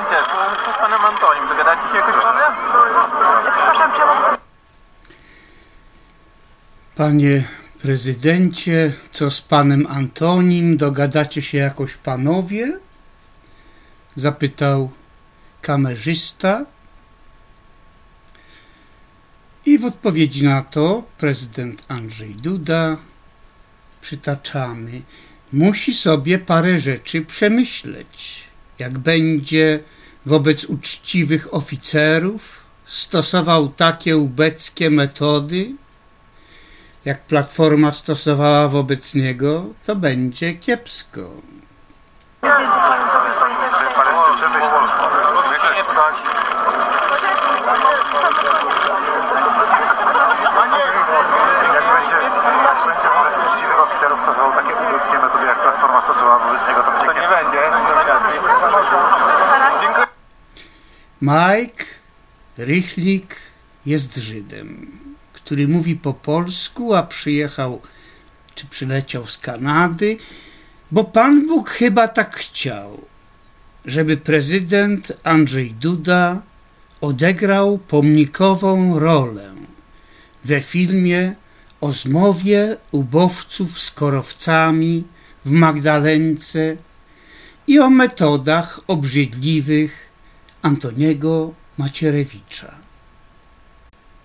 prezydencie, co, co z panem Antonim? Dogadacie się jakoś panowie? Przepraszam, czy ja. Panie prezydencie, co z panem Antonim? Dogadacie się jakoś panowie? Zapytał kamerzysta. I w odpowiedzi na to prezydent Andrzej Duda przytaczamy. Musi sobie parę rzeczy przemyśleć. Jak będzie wobec uczciwych oficerów stosował takie ubeckie metody, jak Platforma stosowała wobec niego, to będzie kiepsko. Jak będzie, jak będzie wobec uczciwych oficerów stosował takie ludzkie metody, jak Platforma stosowała wobec niego, to To będzie nie będzie nominacji. Dziękuję. Mike Rychlik jest Żydem, który mówi po polsku, a przyjechał czy przyleciał z Kanady, bo Pan Bóg chyba tak chciał, żeby prezydent Andrzej Duda odegrał pomnikową rolę we filmie o zmowie ubowców z korowcami w Magdalence i o metodach obrzydliwych Antoniego Macierewicza.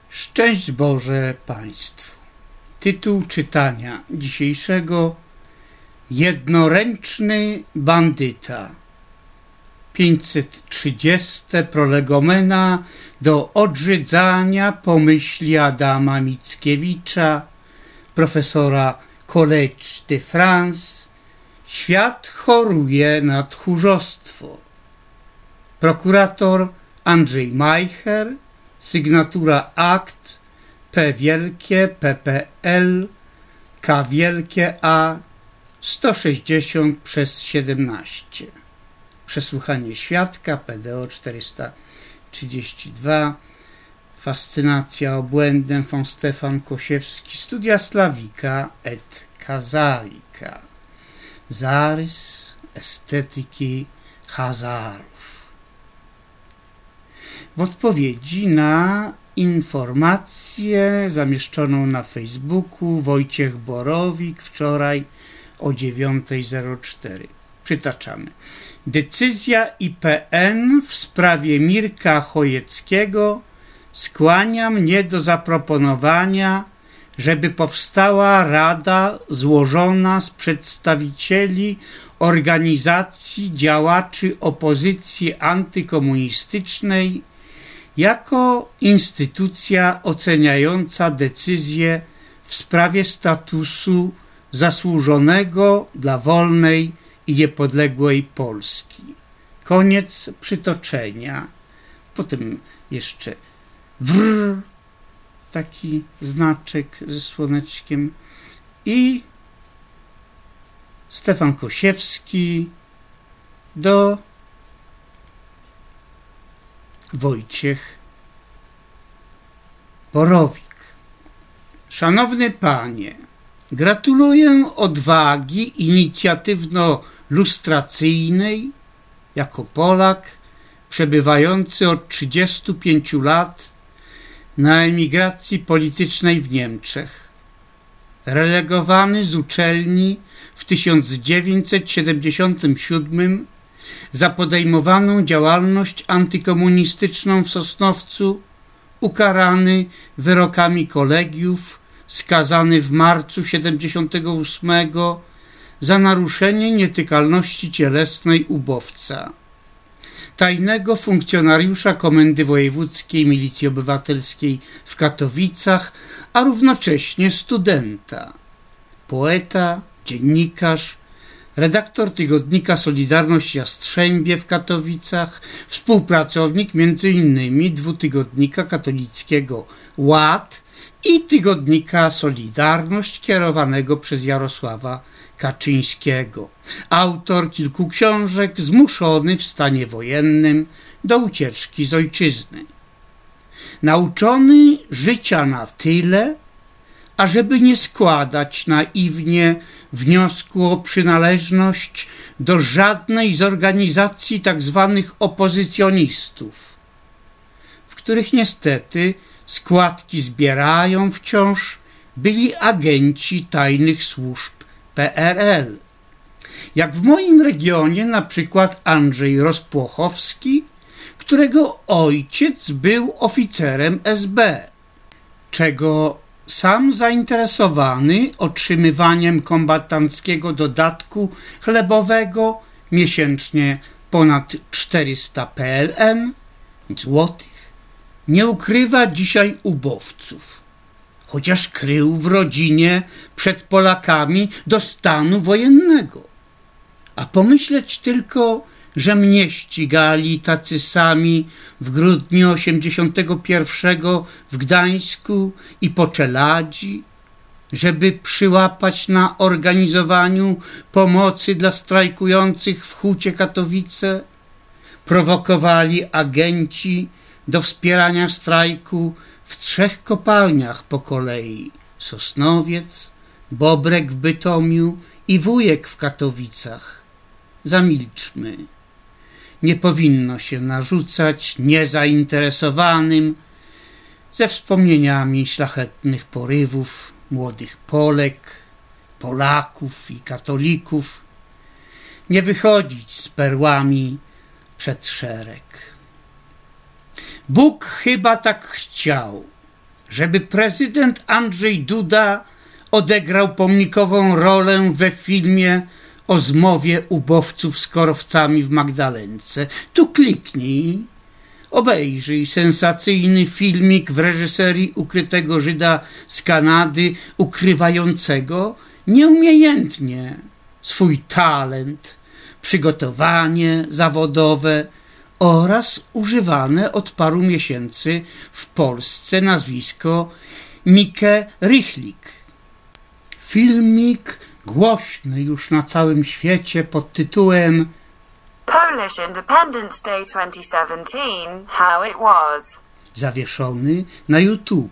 Szczęść Boże Państwu. Tytuł czytania dzisiejszego Jednoręczny bandyta. 530 prolegomena do odrzydzania pomyśli Adama Mickiewicza, profesora College de France. Świat choruje na tchórzostwo. Prokurator Andrzej Majcher, sygnatura akt P wielkie PPL K wielkie A 160 przez 17. Przesłuchanie świadka PDO 432. Fascynacja obłędem von Stefan Kosiewski. Studia Slawika et Kazalika. Zarys estetyki Hazarów. W odpowiedzi na informację zamieszczoną na Facebooku Wojciech Borowik wczoraj o 9.04. Przytaczamy. Decyzja IPN w sprawie Mirka Chojeckiego skłania mnie do zaproponowania, żeby powstała rada złożona z przedstawicieli organizacji działaczy opozycji antykomunistycznej jako instytucja oceniająca decyzję w sprawie statusu zasłużonego dla wolnej i niepodległej Polski. Koniec przytoczenia. Potem jeszcze wr, taki znaczek ze słoneczkiem i Stefan Kosiewski do Wojciech Borowik. Szanowny Panie, gratuluję odwagi inicjatywno-lustracyjnej jako Polak przebywający od 35 lat na emigracji politycznej w Niemczech. Relegowany z uczelni w 1977 za podejmowaną działalność antykomunistyczną w Sosnowcu, ukarany wyrokami kolegiów, skazany w marcu 78 za naruszenie nietykalności cielesnej ubowca. Tajnego funkcjonariusza Komendy Wojewódzkiej Milicji Obywatelskiej w Katowicach, a równocześnie studenta, poeta, dziennikarz, redaktor tygodnika Solidarność Jastrzębie w Katowicach, współpracownik m.in. dwutygodnika katolickiego Ład i tygodnika Solidarność kierowanego przez Jarosława Kaczyńskiego. Autor kilku książek, zmuszony w stanie wojennym do ucieczki z ojczyzny. Nauczony życia na tyle, ażeby nie składać naiwnie wniosku o przynależność do żadnej z organizacji tak zwanych opozycjonistów, w których niestety składki zbierają wciąż byli agenci tajnych służb PRL. Jak w moim regionie na przykład Andrzej Rozpłochowski, którego ojciec był oficerem SB, czego sam zainteresowany otrzymywaniem kombatanckiego dodatku chlebowego miesięcznie ponad 400 PLN złotych nie ukrywa dzisiaj ubowców, chociaż krył w rodzinie przed Polakami do stanu wojennego. A pomyśleć tylko, że mnie ścigali tacy sami w grudniu 81 w Gdańsku i po Czeladzi, żeby przyłapać na organizowaniu pomocy dla strajkujących w Hucie Katowice, prowokowali agenci do wspierania strajku w trzech kopalniach po kolei Sosnowiec, Bobrek w Bytomiu i Wujek w Katowicach. Zamilczmy. Nie powinno się narzucać niezainteresowanym ze wspomnieniami szlachetnych porywów młodych Polek, Polaków i katolików, nie wychodzić z perłami przed szereg. Bóg chyba tak chciał, żeby prezydent Andrzej Duda odegrał pomnikową rolę we filmie o zmowie ubowców z korowcami w Magdalence. Tu kliknij, obejrzyj sensacyjny filmik w reżyserii ukrytego Żyda z Kanady, ukrywającego nieumiejętnie swój talent, przygotowanie zawodowe oraz używane od paru miesięcy w Polsce nazwisko Mike Richlik. Filmik głośny już na całym świecie pod tytułem Polish Independence Day 2017, How It Was. zawieszony na YouTube.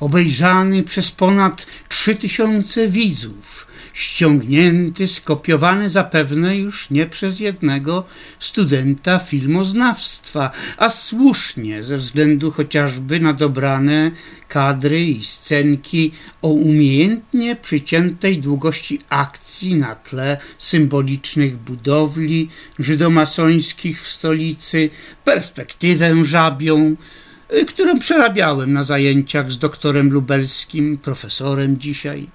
Obejrzany przez ponad 3000 widzów, ściągnięty, skopiowany zapewne już nie przez jednego studenta filmoznawstwa, a słusznie ze względu chociażby na dobrane kadry i scenki o umiejętnie przyciętej długości akcji na tle symbolicznych budowli żydomasońskich w stolicy, perspektywę żabią, y, którą przerabiałem na zajęciach z doktorem lubelskim, profesorem dzisiaj.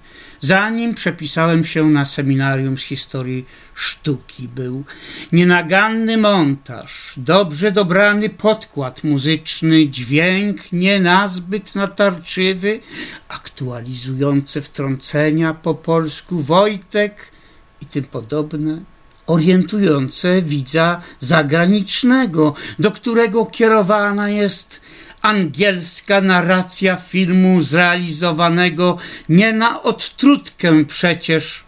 Zanim przepisałem się na seminarium z historii sztuki, był nienaganny montaż, dobrze dobrany podkład muzyczny, dźwięk nie nazbyt natarczywy, aktualizujące wtrącenia po polsku Wojtek i tym podobne orientujące widza zagranicznego, do którego kierowana jest angielska narracja filmu zrealizowanego nie na odtrutkę przecież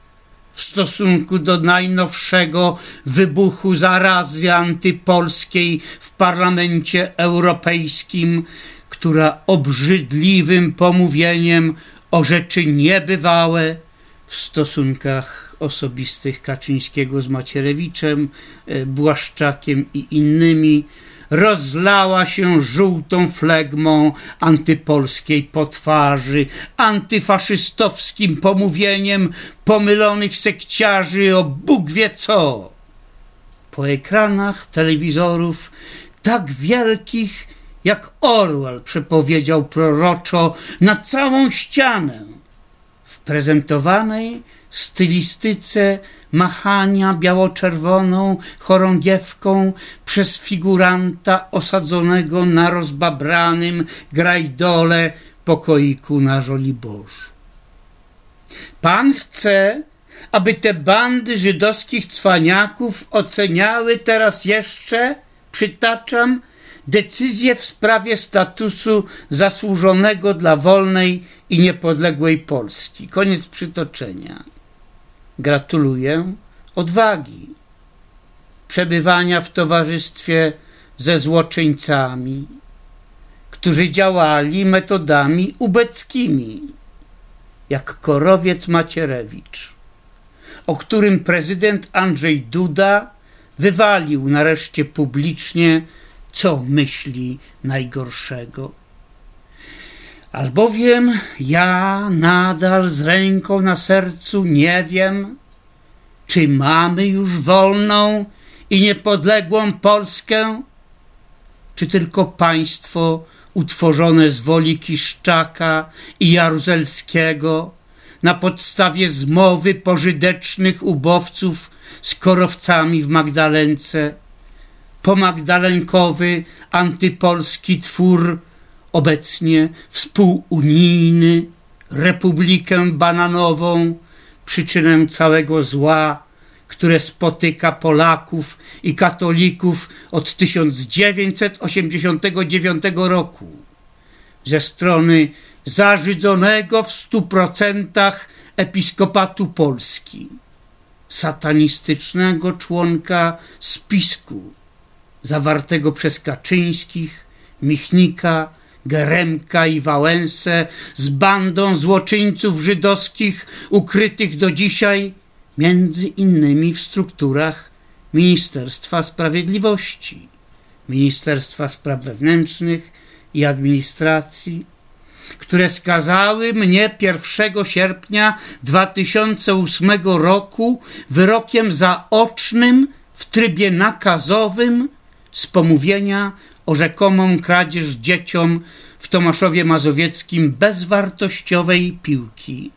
w stosunku do najnowszego wybuchu zarazy antypolskiej w Parlamencie Europejskim, która obrzydliwym pomówieniem o rzeczy niebywałe w stosunkach osobistych Kaczyńskiego z Macierewiczem, e, Błaszczakiem i innymi rozlała się żółtą flegmą antypolskiej potwarzy, antyfaszystowskim pomówieniem pomylonych sekciarzy o Bóg wie co. Po ekranach telewizorów tak wielkich, jak Orwell przepowiedział proroczo na całą ścianę, w prezentowanej stylistyce machania biało-czerwoną chorągiewką przez figuranta osadzonego na rozbabranym grajdole pokoiku na Żoliborzu. Pan chce, aby te bandy żydowskich cwaniaków oceniały teraz jeszcze, przytaczam, decyzję w sprawie statusu zasłużonego dla wolnej i niepodległej Polski. Koniec przytoczenia. Gratuluję odwagi, przebywania w towarzystwie ze złoczyńcami, którzy działali metodami ubeckimi. jak korowiec Macierewicz, o którym prezydent Andrzej Duda wywalił nareszcie publicznie, co myśli najgorszego. Albowiem ja nadal z ręką na sercu nie wiem, czy mamy już wolną i niepodległą Polskę, czy tylko państwo utworzone z woli Kiszczaka i Jaruzelskiego na podstawie zmowy pożydecznych ubowców z korowcami w Magdalence, pomagdalenkowy antypolski twór, obecnie współunijny, Republikę Bananową, przyczynę całego zła, które spotyka Polaków i katolików od 1989 roku. Ze strony zażydzonego w stu procentach episkopatu Polski, satanistycznego członka spisku zawartego przez Kaczyńskich, Michnika, Geremka i Wałęsę z bandą złoczyńców żydowskich ukrytych do dzisiaj między innymi w strukturach Ministerstwa Sprawiedliwości, Ministerstwa Spraw Wewnętrznych i Administracji, które skazały mnie 1 sierpnia 2008 roku wyrokiem zaocznym w trybie nakazowym z pomówienia o rzekomą kradzież dzieciom w Tomaszowie Mazowieckim bezwartościowej piłki.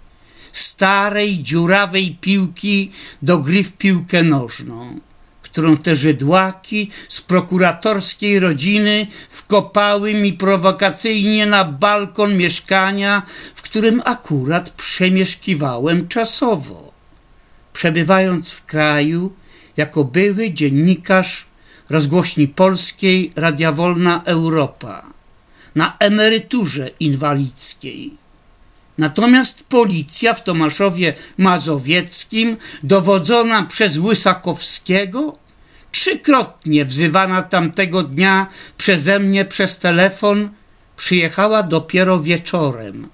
Starej, dziurawej piłki do gry w piłkę nożną, którą te żydłaki z prokuratorskiej rodziny wkopały mi prowokacyjnie na balkon mieszkania, w którym akurat przemieszkiwałem czasowo, przebywając w kraju jako były dziennikarz rozgłośni polskiej Radia Wolna Europa na emeryturze inwalidzkiej. Natomiast policja w Tomaszowie Mazowieckim, dowodzona przez Łysakowskiego, trzykrotnie wzywana tamtego dnia przeze mnie przez telefon, przyjechała dopiero wieczorem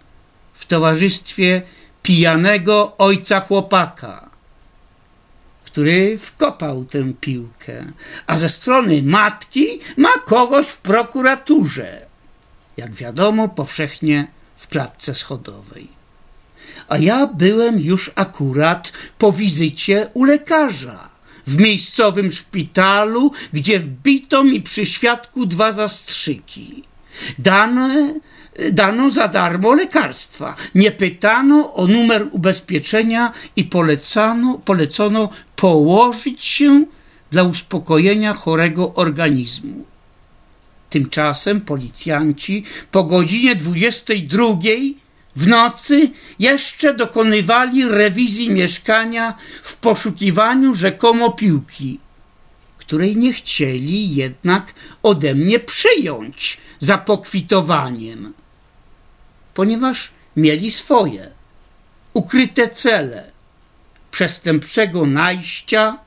w towarzystwie pijanego ojca chłopaka, który wkopał tę piłkę, a ze strony matki ma kogoś w prokuraturze. Jak wiadomo, powszechnie w klatce schodowej. A ja byłem już akurat po wizycie u lekarza w miejscowym szpitalu, gdzie wbito mi przy świadku dwa zastrzyki. Dane, dano za darmo lekarstwa. Nie pytano o numer ubezpieczenia i polecano, polecono położyć się dla uspokojenia chorego organizmu. Tymczasem policjanci po godzinie 22 w nocy jeszcze dokonywali rewizji mieszkania w poszukiwaniu rzekomo piłki, której nie chcieli jednak ode mnie przyjąć za pokwitowaniem, ponieważ mieli swoje ukryte cele przestępczego najścia,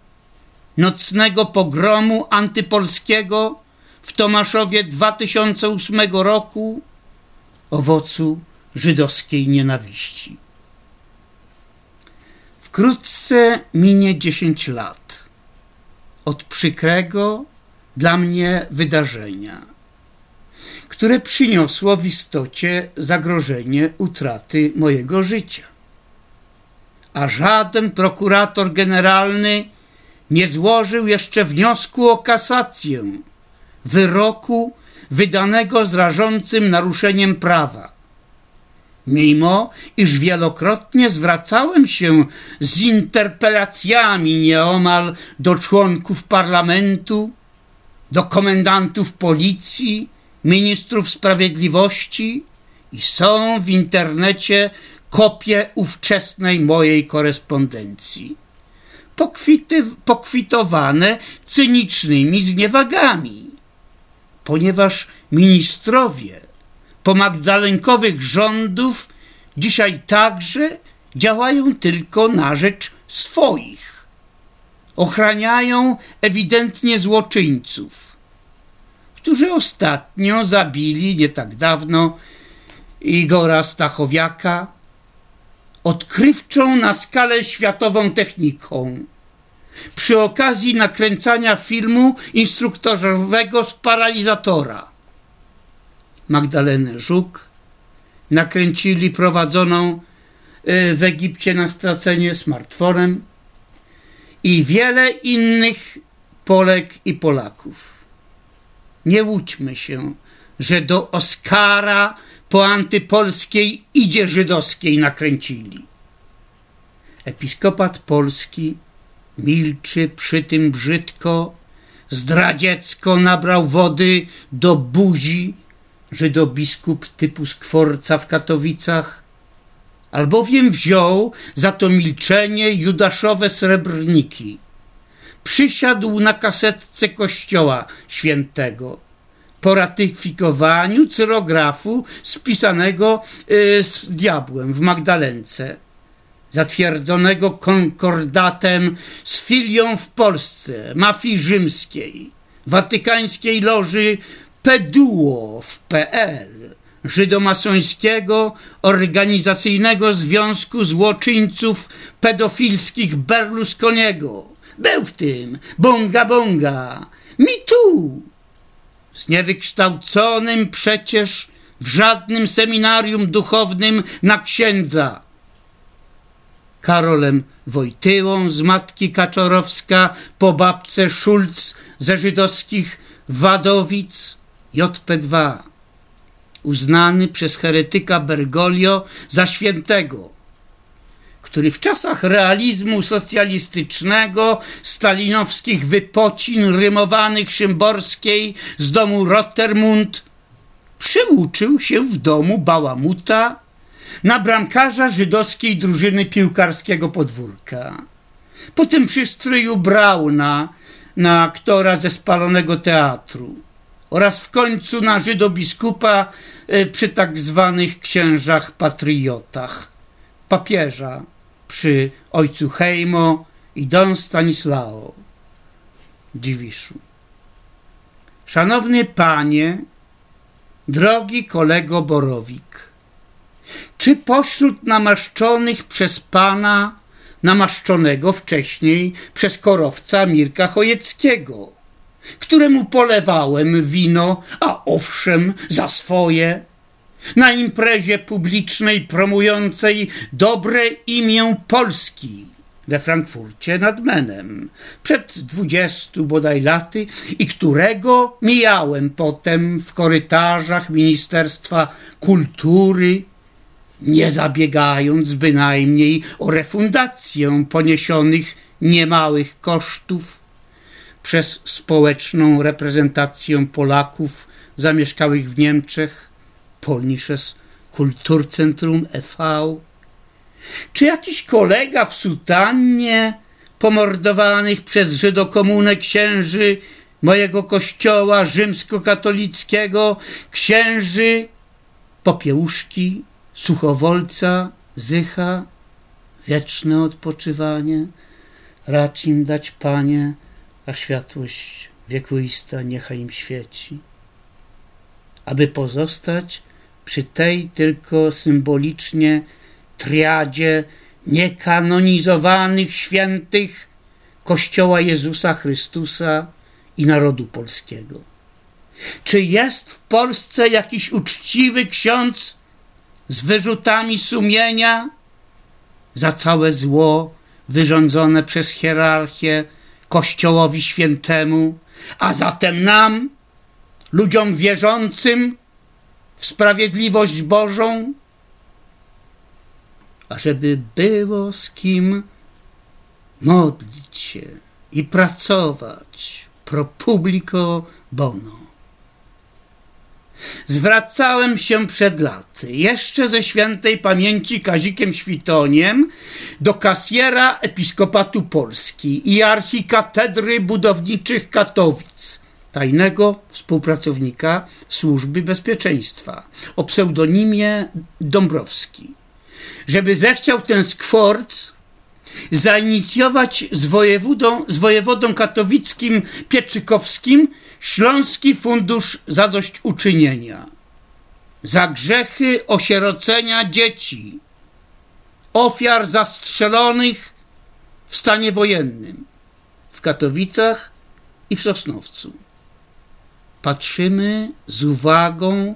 nocnego pogromu antypolskiego w Tomaszowie 2008 roku owocu żydowskiej nienawiści. Wkrótce minie 10 lat od przykrego dla mnie wydarzenia, które przyniosło w istocie zagrożenie utraty mojego życia. A żaden prokurator generalny nie złożył jeszcze wniosku o kasację wyroku wydanego z rażącym naruszeniem prawa. Mimo, iż wielokrotnie zwracałem się z interpelacjami nieomal do członków parlamentu, do komendantów policji, ministrów sprawiedliwości i są w internecie kopie ówczesnej mojej korespondencji, pokwity, pokwitowane cynicznymi zniewagami ponieważ ministrowie pomagdalenkowych rządów dzisiaj także działają tylko na rzecz swoich. Ochraniają ewidentnie złoczyńców, którzy ostatnio zabili nie tak dawno Igora Stachowiaka, odkrywczą na skalę światową techniką. Przy okazji nakręcania filmu instruktorzowego z paralizatora. Magdalenę Żuk nakręcili prowadzoną y, w Egipcie na stracenie smartfonem i wiele innych Polek i Polaków. Nie łudźmy się, że do Oscara po antypolskiej idzie żydowskiej nakręcili. Episkopat polski milczy przy tym brzydko, zdradziecko nabrał wody do buzi żydobiskup typu Skworca w Katowicach, albowiem wziął za to milczenie judaszowe srebrniki. Przysiadł na kasetce kościoła świętego po ratyfikowaniu cyrografu spisanego y, z diabłem w Magdalence, zatwierdzonego konkordatem z filią w Polsce, mafii rzymskiej, watykańskiej loży PEDUO w PL, żydomasońskiego organizacyjnego związku złoczyńców pedofilskich Berlusconiego. Był w tym, bonga bonga, mi tu, z niewykształconym przecież w żadnym seminarium duchownym na księdza. Karolem Wojtyłą z matki Kaczorowska po babce Szulc ze żydowskich Wadowic JP2 uznany przez heretyka Bergoglio za świętego który w czasach realizmu socjalistycznego, stalinowskich wypocin rymowanych Szymborskiej z domu Rottermund, przyuczył się w domu Bałamuta na bramkarza żydowskiej drużyny piłkarskiego podwórka. Potem przy stryju Brauna na aktora ze spalonego teatru oraz w końcu na żydobiskupa e, przy tak zwanych księżach patriotach, papieża przy ojcu Hejmo i Don Stanislao Dziwiszu. Szanowny panie, drogi kolego Borowik, czy pośród namaszczonych przez pana, namaszczonego wcześniej przez korowca Mirka Chojeckiego, któremu polewałem wino, a owszem, za swoje, na imprezie publicznej promującej dobre imię Polski we Frankfurcie nad Menem przed dwudziestu bodaj laty i którego mijałem potem w korytarzach Ministerstwa Kultury, nie zabiegając bynajmniej o refundację poniesionych niemałych kosztów przez społeczną reprezentację Polaków zamieszkałych w Niemczech Polnisches Kulturcentrum e.V. Czy jakiś kolega w sutannie pomordowanych przez Żydokomunę księży mojego kościoła rzymskokatolickiego, księży Popiełuszki, Suchowolca, Zycha, wieczne odpoczywanie, racz im dać, Panie, a światłość wiekuista niechaj im świeci. Aby pozostać przy tej tylko symbolicznie triadzie niekanonizowanych świętych Kościoła Jezusa Chrystusa i narodu polskiego. Czy jest w Polsce jakiś uczciwy ksiądz z wyrzutami sumienia za całe zło wyrządzone przez hierarchię Kościołowi Świętemu, a zatem nam, ludziom wierzącym w sprawiedliwość Bożą, ażeby było z kim modlić się i pracować pro publico bono. Zwracałem się przed laty, jeszcze ze świętej pamięci Kazikiem Świtoniem, do kasjera Episkopatu Polski i archikatedry budowniczych Katowic, tajnego współpracownika Służby Bezpieczeństwa o pseudonimie Dąbrowski, żeby zechciał ten skworc zainicjować z wojewodą, z wojewodą katowickim Pieczykowskim Śląski Fundusz Zadośćuczynienia za grzechy osierocenia dzieci, ofiar zastrzelonych w stanie wojennym w Katowicach i w Sosnowcu. Patrzymy z uwagą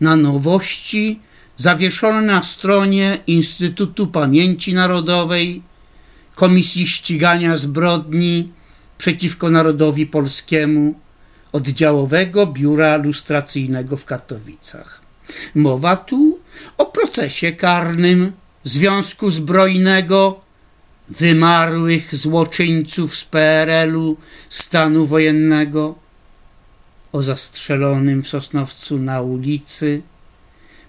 na nowości zawieszone na stronie Instytutu Pamięci Narodowej, Komisji Ścigania Zbrodni przeciwko Narodowi Polskiemu, Oddziałowego Biura Lustracyjnego w Katowicach. Mowa tu o procesie karnym Związku Zbrojnego wymarłych złoczyńców z PRL-u stanu wojennego, o zastrzelonym w Sosnowcu na ulicy,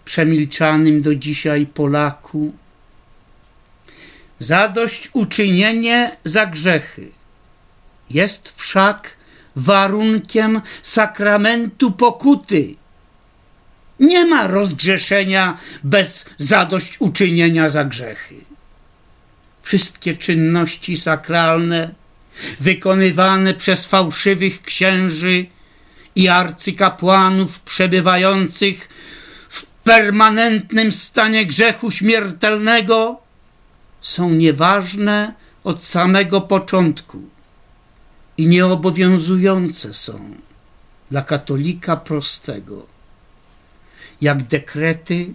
przemilczanym do dzisiaj Polaku. Zadość uczynienie za grzechy jest wszak warunkiem sakramentu pokuty. Nie ma rozgrzeszenia bez zadośćuczynienia za grzechy. Wszystkie czynności sakralne wykonywane przez fałszywych księży i arcykapłanów przebywających w permanentnym stanie grzechu śmiertelnego są nieważne od samego początku i nieobowiązujące są dla katolika prostego, jak dekrety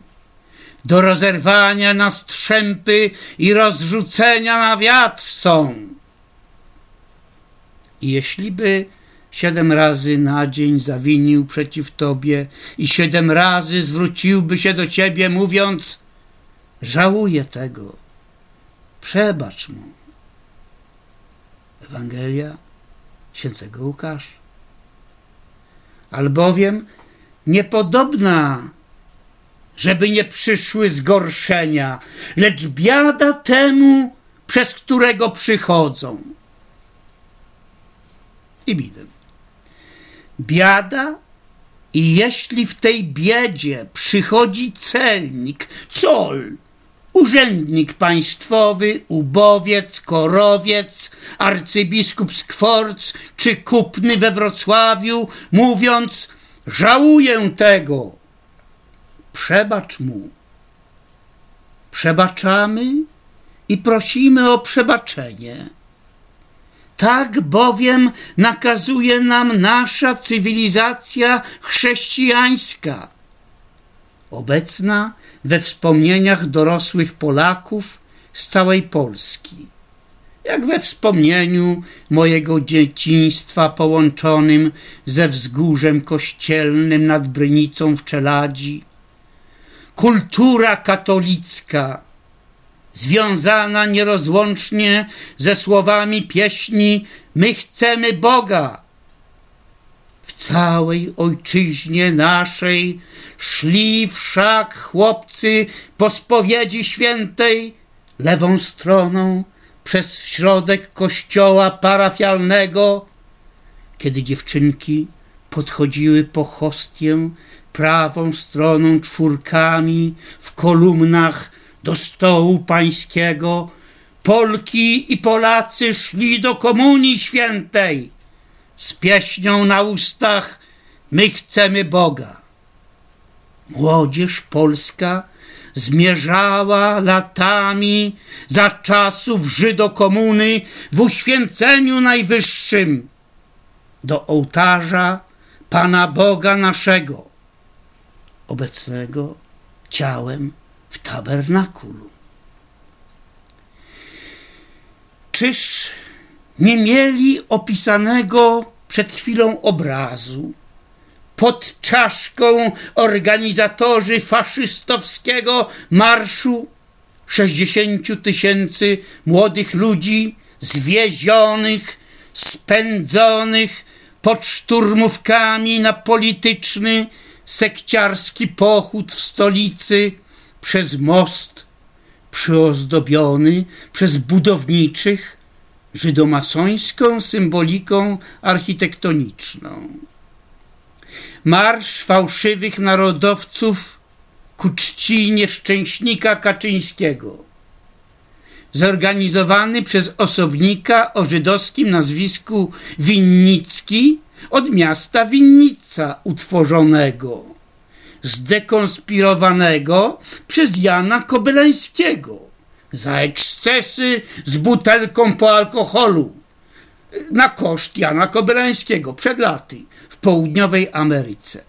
do rozerwania na strzępy i rozrzucenia na wiatr są. I jeśli by siedem razy na dzień zawinił przeciw Tobie i siedem razy zwróciłby się do Ciebie, mówiąc: Żałuję tego, przebacz mu. Ewangelia świętego Łukasza. Albowiem niepodobna, żeby nie przyszły zgorszenia, lecz biada temu, przez którego przychodzą. I bidę. Biada i jeśli w tej biedzie przychodzi celnik, col, urzędnik państwowy, ubowiec, korowiec, arcybiskup z Kworc czy kupny we Wrocławiu, mówiąc: Żałuję tego, przebacz mu. Przebaczamy i prosimy o przebaczenie. Tak bowiem nakazuje nam nasza cywilizacja chrześcijańska, obecna we wspomnieniach dorosłych Polaków z całej Polski, jak we wspomnieniu mojego dzieciństwa połączonym ze wzgórzem kościelnym nad Brynicą w Czeladzi. Kultura katolicka, związana nierozłącznie ze słowami pieśni My chcemy Boga. W całej ojczyźnie naszej szli wszak chłopcy po spowiedzi świętej lewą stroną przez środek kościoła parafialnego, kiedy dziewczynki podchodziły po hostię prawą stroną czwórkami w kolumnach do stołu pańskiego, Polki i Polacy szli do Komunii Świętej. Z pieśnią na ustach My chcemy Boga. Młodzież polska zmierzała latami za czasów Żydokomuny w uświęceniu najwyższym. Do ołtarza Pana Boga naszego, obecnego ciałem w tabernakulum. Czyż nie mieli opisanego przed chwilą obrazu pod czaszką organizatorzy faszystowskiego marszu 60 tysięcy młodych ludzi zwiezionych, spędzonych pod szturmówkami na polityczny, sekciarski pochód w stolicy przez most przyozdobiony przez budowniczych żydomasońską symboliką architektoniczną. Marsz fałszywych narodowców ku czci nieszczęśnika Kaczyńskiego, zorganizowany przez osobnika o żydowskim nazwisku Winnicki od miasta Winnica utworzonego, zdekonspirowanego przez Jana Kobylańskiego, za ekscesy z butelką po alkoholu na koszt Jana Koberańskiego przed laty w południowej Ameryce.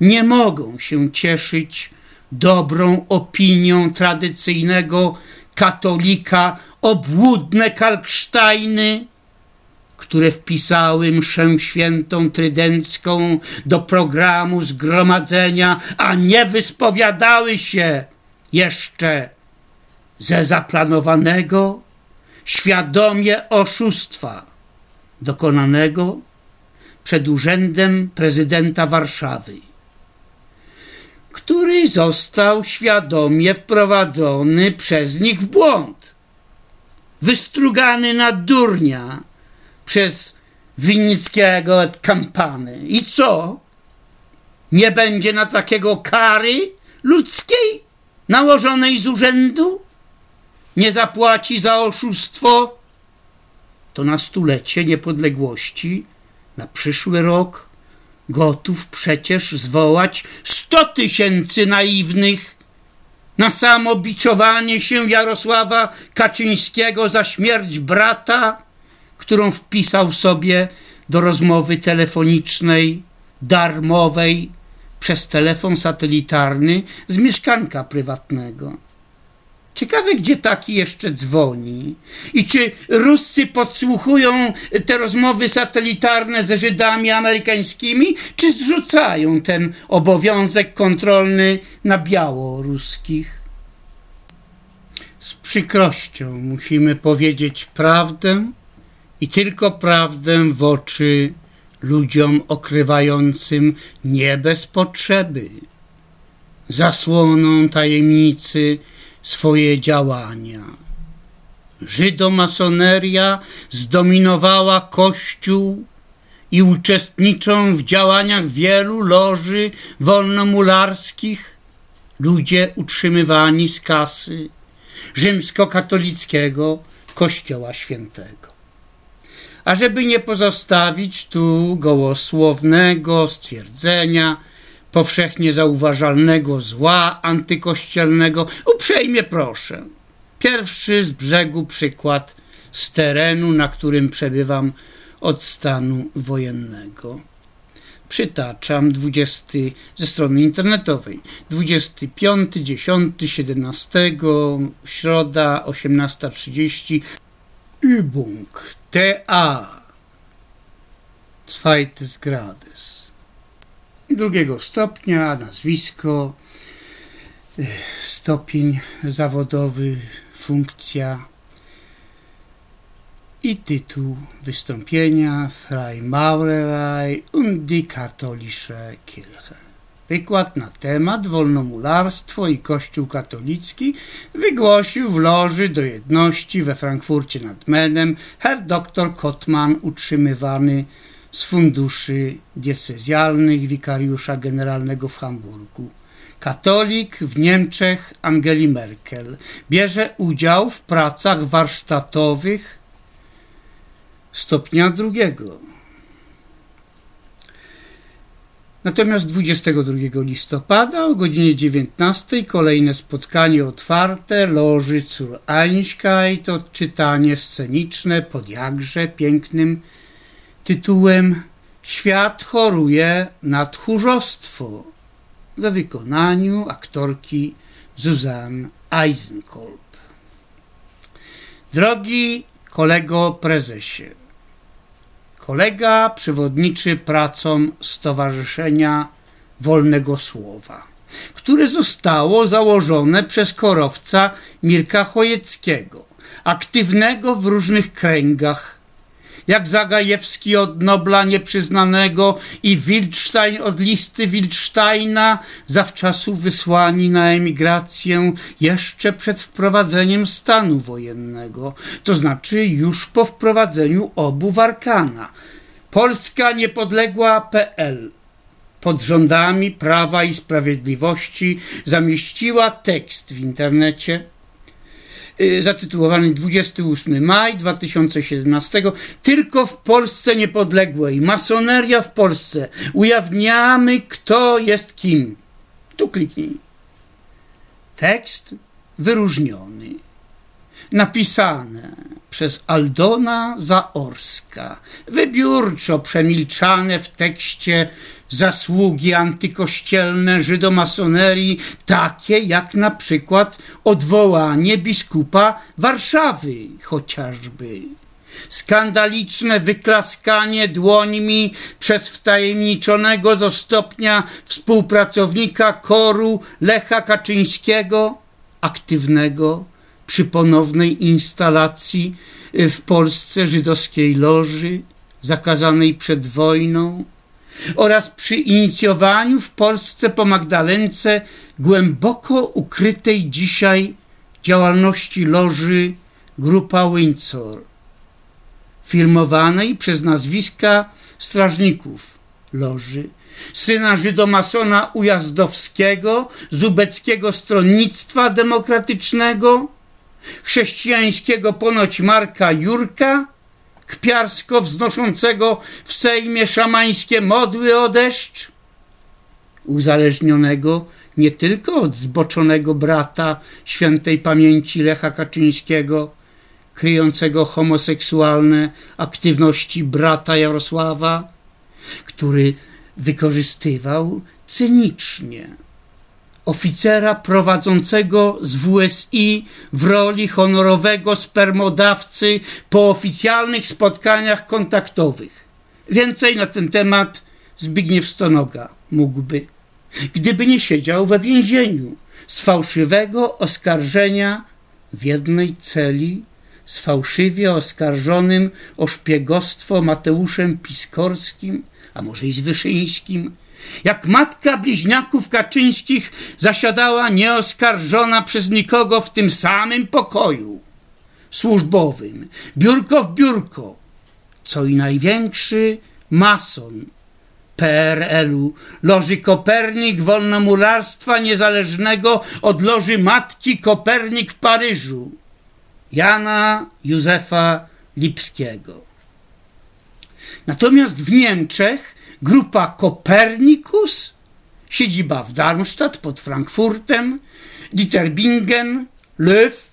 Nie mogą się cieszyć dobrą opinią tradycyjnego katolika obłudne Kalksteiny, które wpisały mszę świętą trydencką do programu zgromadzenia, a nie wyspowiadały się jeszcze ze zaplanowanego świadomie oszustwa dokonanego przed urzędem prezydenta Warszawy, który został świadomie wprowadzony przez nich w błąd, wystrugany na durnia przez Winnickiego od kampany. I co? Nie będzie na takiego kary ludzkiej nałożonej z urzędu? Nie zapłaci za oszustwo? To na stulecie niepodległości, na przyszły rok, gotów przecież zwołać sto tysięcy naiwnych na samo biczowanie się Jarosława Kaczyńskiego za śmierć brata, którą wpisał sobie do rozmowy telefonicznej, darmowej, przez telefon satelitarny z mieszkanka prywatnego. Ciekawe, gdzie taki jeszcze dzwoni. I czy Ruscy podsłuchują te rozmowy satelitarne ze Żydami amerykańskimi, czy zrzucają ten obowiązek kontrolny na białoruskich? Z przykrością musimy powiedzieć prawdę i tylko prawdę w oczy ludziom okrywającym nie bez potrzeby, zasłoną tajemnicy swoje działania. Żydomasoneria zdominowała Kościół i uczestniczą w działaniach wielu loży wolnomularskich ludzie utrzymywani z kasy rzymskokatolickiego Kościoła Świętego. A żeby nie pozostawić tu gołosłownego stwierdzenia, powszechnie zauważalnego zła antykościelnego, uprzejmie proszę. Pierwszy z brzegu przykład z terenu, na którym przebywam od stanu wojennego. Przytaczam 20 ze strony internetowej 25, 10, 17, środa 18.30 Übung. TA Zweites Grades. Drugiego stopnia, nazwisko, stopień zawodowy, funkcja i tytuł wystąpienia Freimaurerei und die katholische Kirche. Wykład na temat wolnomularstwo i Kościół katolicki wygłosił w loży do jedności we Frankfurcie nad Menem herr dr Kotman utrzymywany z funduszy diecezjalnych wikariusza generalnego w Hamburgu. Katolik w Niemczech Angeli Merkel bierze udział w pracach warsztatowych stopnia drugiego. Natomiast 22 listopada o godzinie 19 kolejne spotkanie otwarte loży Zur Einigkeit, odczytanie sceniczne pod jakże pięknym tytułem Świat choruje na tchórzostwo we wykonaniu aktorki Suzanne Eisenkolb. Drogi kolego prezesie, kolega przewodniczy pracom Stowarzyszenia Wolnego Słowa, które zostało założone przez korowca Mirka Chojeckiego, aktywnego w różnych kręgach jak Zagajewski od Nobla nieprzyznanego i Wildstein od listy Wildsteina, zawczasu wysłani na emigrację jeszcze przed wprowadzeniem stanu wojennego, to znaczy już po wprowadzeniu obu Warkana. Polska niepodległa PL pod rządami Prawa i Sprawiedliwości zamieściła tekst w internecie zatytułowany 28 maj 2017 tylko w Polsce niepodległej. Masoneria w Polsce. Ujawniamy kto jest kim. Tu kliknij. Tekst wyróżniony. Napisane przez Aldona Zaorska, wybiórczo przemilczane w tekście zasługi antykościelne żydomasonerii, takie jak na przykład odwołanie biskupa Warszawy chociażby. Skandaliczne wyklaskanie dłońmi przez wtajemniczonego do stopnia współpracownika koru Lecha Kaczyńskiego, aktywnego przy ponownej instalacji w Polsce żydowskiej loży zakazanej przed wojną oraz przy inicjowaniu w Polsce po Magdalence głęboko ukrytej dzisiaj działalności loży Grupa Windsor, firmowanej przez nazwiska strażników loży, syna żydomasona Ujazdowskiego, zubeckiego stronnictwa demokratycznego, chrześcijańskiego ponoć Marka Jurka, kpiarsko wznoszącego w Sejmie szamańskie modły o deszcz, uzależnionego nie tylko od zboczonego brata świętej pamięci Lecha Kaczyńskiego, kryjącego homoseksualne aktywności brata Jarosława, który wykorzystywał cynicznie oficera prowadzącego z WSI w roli honorowego spermodawcy po oficjalnych spotkaniach kontaktowych. Więcej na ten temat Zbigniew Stonoga mógłby, gdyby nie siedział we więzieniu z fałszywego oskarżenia w jednej celi z fałszywie oskarżonym o szpiegostwo Mateuszem Piskorskim, a może i z Wyszyńskim, jak matka bliźniaków Kaczyńskich zasiadała nieoskarżona przez nikogo w tym samym pokoju służbowym, biurko w biurko, co i największy mason PRL-u, loży Kopernik Wolnomularstwa Niezależnego od loży Matki Kopernik w Paryżu, Jana Józefa Lipskiego. Natomiast w Niemczech grupa Kopernikus, siedziba w Darmstadt pod Frankfurtem, Dieter Bingen, Löw,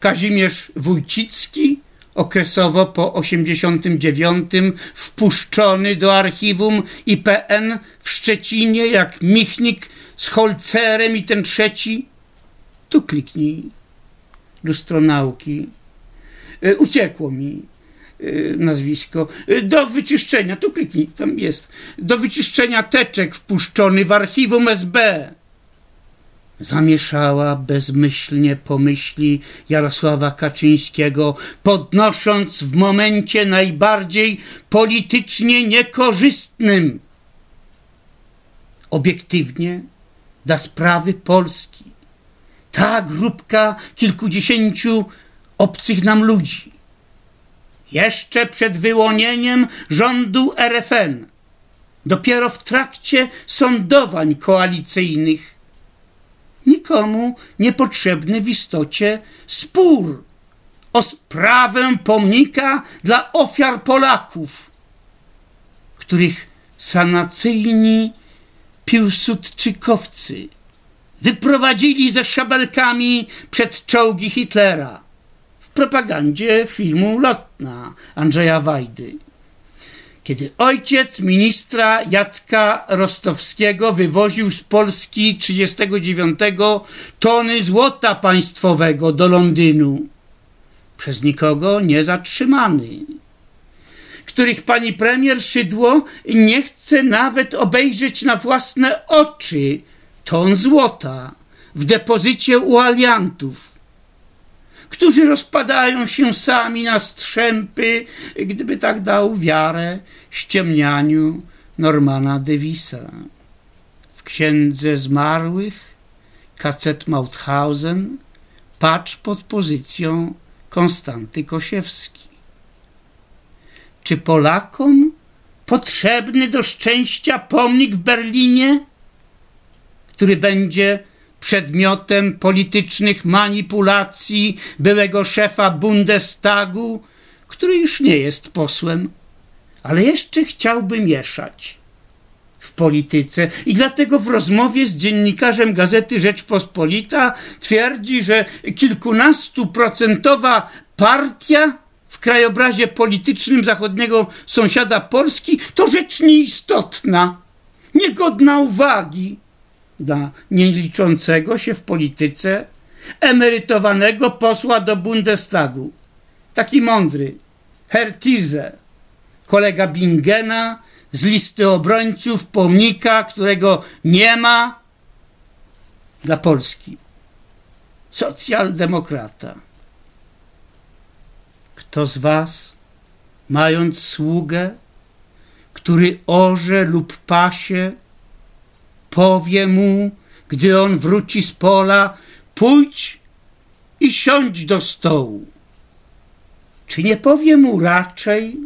Kazimierz Wójcicki, okresowo po 89 wpuszczony do archiwum IPN w Szczecinie jak Michnik z Holcerem i ten trzeci. Tu kliknij. Lustro nauki. E, uciekło mi. Y, nazwisko, y, do wyczyszczenia, tu kliknij, tam jest, do wyczyszczenia teczek wpuszczony w archiwum SB. Zamieszała bezmyślnie pomyśli Jarosława Kaczyńskiego, podnosząc w momencie najbardziej politycznie niekorzystnym obiektywnie dla sprawy Polski. Ta grupka kilkudziesięciu obcych nam ludzi jeszcze przed wyłonieniem rządu RFN, dopiero w trakcie sądowań koalicyjnych. Nikomu niepotrzebny w istocie spór o sprawę pomnika dla ofiar Polaków, których sanacyjni piłsudczykowcy wyprowadzili ze szabelkami przed czołgi Hitlera propagandzie filmu Lotna Andrzeja Wajdy. Kiedy ojciec ministra Jacka Rostowskiego wywoził z Polski 39 tony złota państwowego do Londynu, przez nikogo nie zatrzymany, których pani premier Szydło nie chce nawet obejrzeć na własne oczy ton złota w depozycie u aliantów którzy rozpadają się sami na strzępy, gdyby tak dał wiarę ściemnianiu Normana Devisa. W Księdze Zmarłych Kacet Mauthausen patrz pod pozycją Konstanty Kosiewski. Czy Polakom potrzebny do szczęścia pomnik w Berlinie, który będzie przedmiotem politycznych manipulacji byłego szefa Bundestagu, który już nie jest posłem, ale jeszcze chciałby mieszać w polityce. I dlatego w rozmowie z dziennikarzem gazety Rzeczpospolita twierdzi, że kilkunastuprocentowa partia w krajobrazie politycznym zachodniego sąsiada Polski to rzecz nieistotna, niegodna uwagi dla nieliczącego się w polityce emerytowanego posła do Bundestagu. Taki mądry, Hertize, kolega Bingena z listy obrońców pomnika, którego nie ma dla Polski. Socjaldemokrata. Kto z was, mając sługę, który orze lub pasie, powie mu, gdy on wróci z pola, pójdź i siądź do stołu. Czy nie powie mu raczej,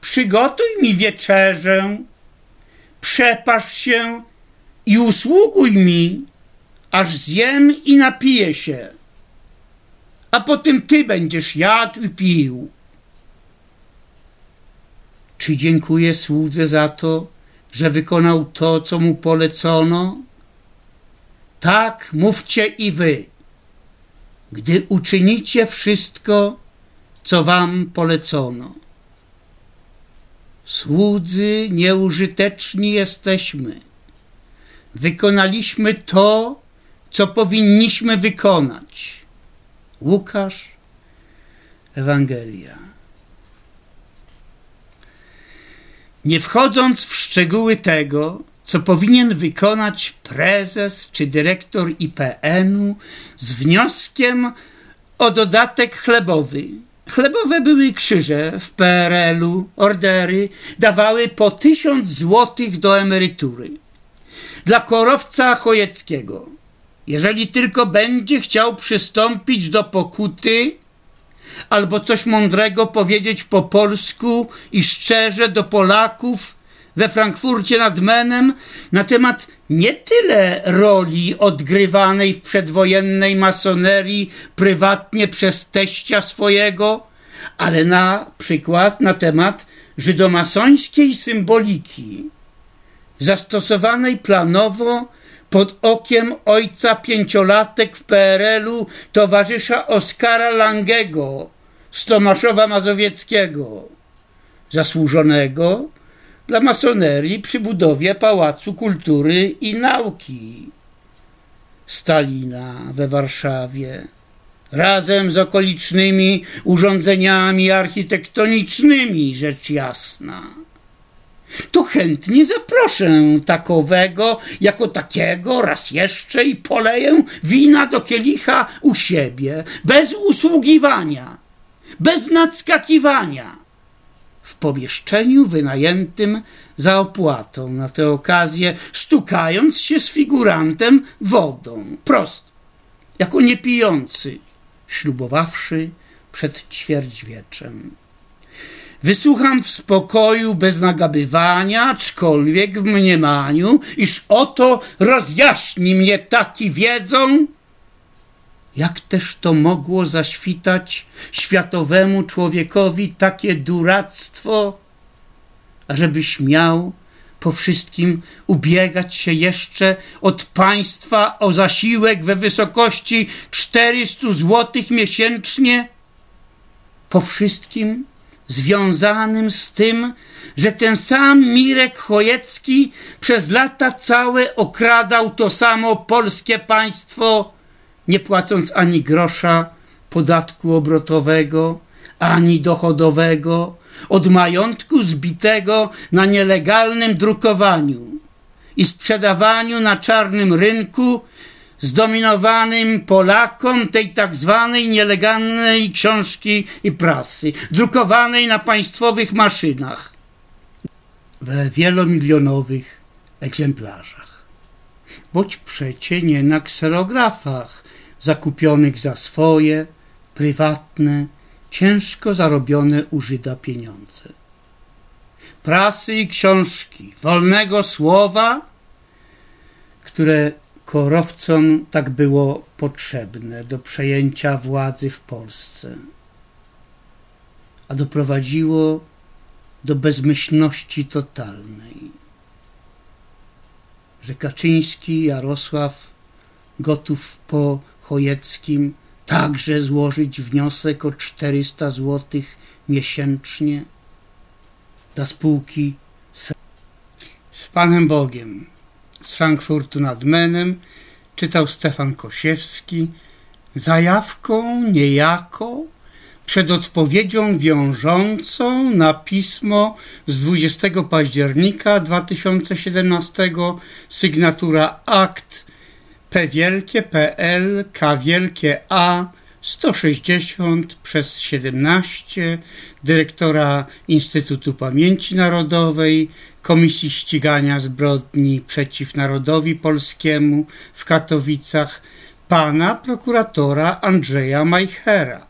przygotuj mi wieczerzę, przepasz się i usługuj mi, aż zjem i napiję się, a potem ty będziesz jadł i pił. Czy dziękuję słudze za to, że wykonał to, co mu polecono? Tak mówcie i wy, gdy uczynicie wszystko, co wam polecono. Słudzy nieużyteczni jesteśmy. Wykonaliśmy to, co powinniśmy wykonać. Łukasz, Ewangelia. Nie wchodząc w szczegóły tego, co powinien wykonać prezes czy dyrektor IPN-u z wnioskiem o dodatek chlebowy. Chlebowe były krzyże w PRL-u, ordery dawały po tysiąc złotych do emerytury. Dla korowca Chojeckiego, jeżeli tylko będzie chciał przystąpić do pokuty, albo coś mądrego powiedzieć po polsku i szczerze do Polaków we Frankfurcie nad Menem na temat nie tyle roli odgrywanej w przedwojennej masonerii prywatnie przez teścia swojego, ale na przykład na temat żydomasońskiej symboliki zastosowanej planowo pod okiem ojca pięciolatek w PRL-u towarzysza Oskara Langego z Tomaszowa Mazowieckiego, zasłużonego dla masonerii przy budowie Pałacu Kultury i Nauki. Stalina we Warszawie, razem z okolicznymi urządzeniami architektonicznymi, rzecz jasna to chętnie zaproszę takowego, jako takiego raz jeszcze i poleję wina do kielicha u siebie, bez usługiwania, bez nadskakiwania, w pomieszczeniu wynajętym za opłatą na tę okazję, stukając się z figurantem wodą, prost, jako niepijący, ślubowawszy przed ćwierćwieczem. Wysłucham w spokoju bez nagabywania, aczkolwiek w mniemaniu, iż oto rozjaśni mnie taki wiedzą, jak też to mogło zaświtać światowemu człowiekowi takie duractwo, ażeby śmiał po wszystkim ubiegać się jeszcze od państwa o zasiłek we wysokości 400 złotych miesięcznie? Po wszystkim związanym z tym, że ten sam Mirek Chojecki przez lata całe okradał to samo polskie państwo, nie płacąc ani grosza podatku obrotowego, ani dochodowego, od majątku zbitego na nielegalnym drukowaniu i sprzedawaniu na czarnym rynku zdominowanym Polakom tej tak zwanej nielegalnej książki i prasy, drukowanej na państwowych maszynach we wielomilionowych egzemplarzach. Bądź przecie nie na kserografach zakupionych za swoje, prywatne, ciężko zarobione u Żyda pieniądze. Prasy i książki wolnego słowa, które korowcom tak było potrzebne do przejęcia władzy w Polsce, a doprowadziło do bezmyślności totalnej. że Kaczyński Jarosław gotów po Chojeckim także złożyć wniosek o 400 zł miesięcznie dla spółki z, Panem Bogiem. Z Frankfurtu nad Menem czytał Stefan Kosiewski zajawką niejako przed odpowiedzią wiążącą na pismo z 20 października 2017 sygnatura akt P wielkie PL K wielkie A 160 przez 17 dyrektora Instytutu Pamięci Narodowej Komisji Ścigania Zbrodni przeciw Narodowi Polskiemu w Katowicach pana prokuratora Andrzeja Majchera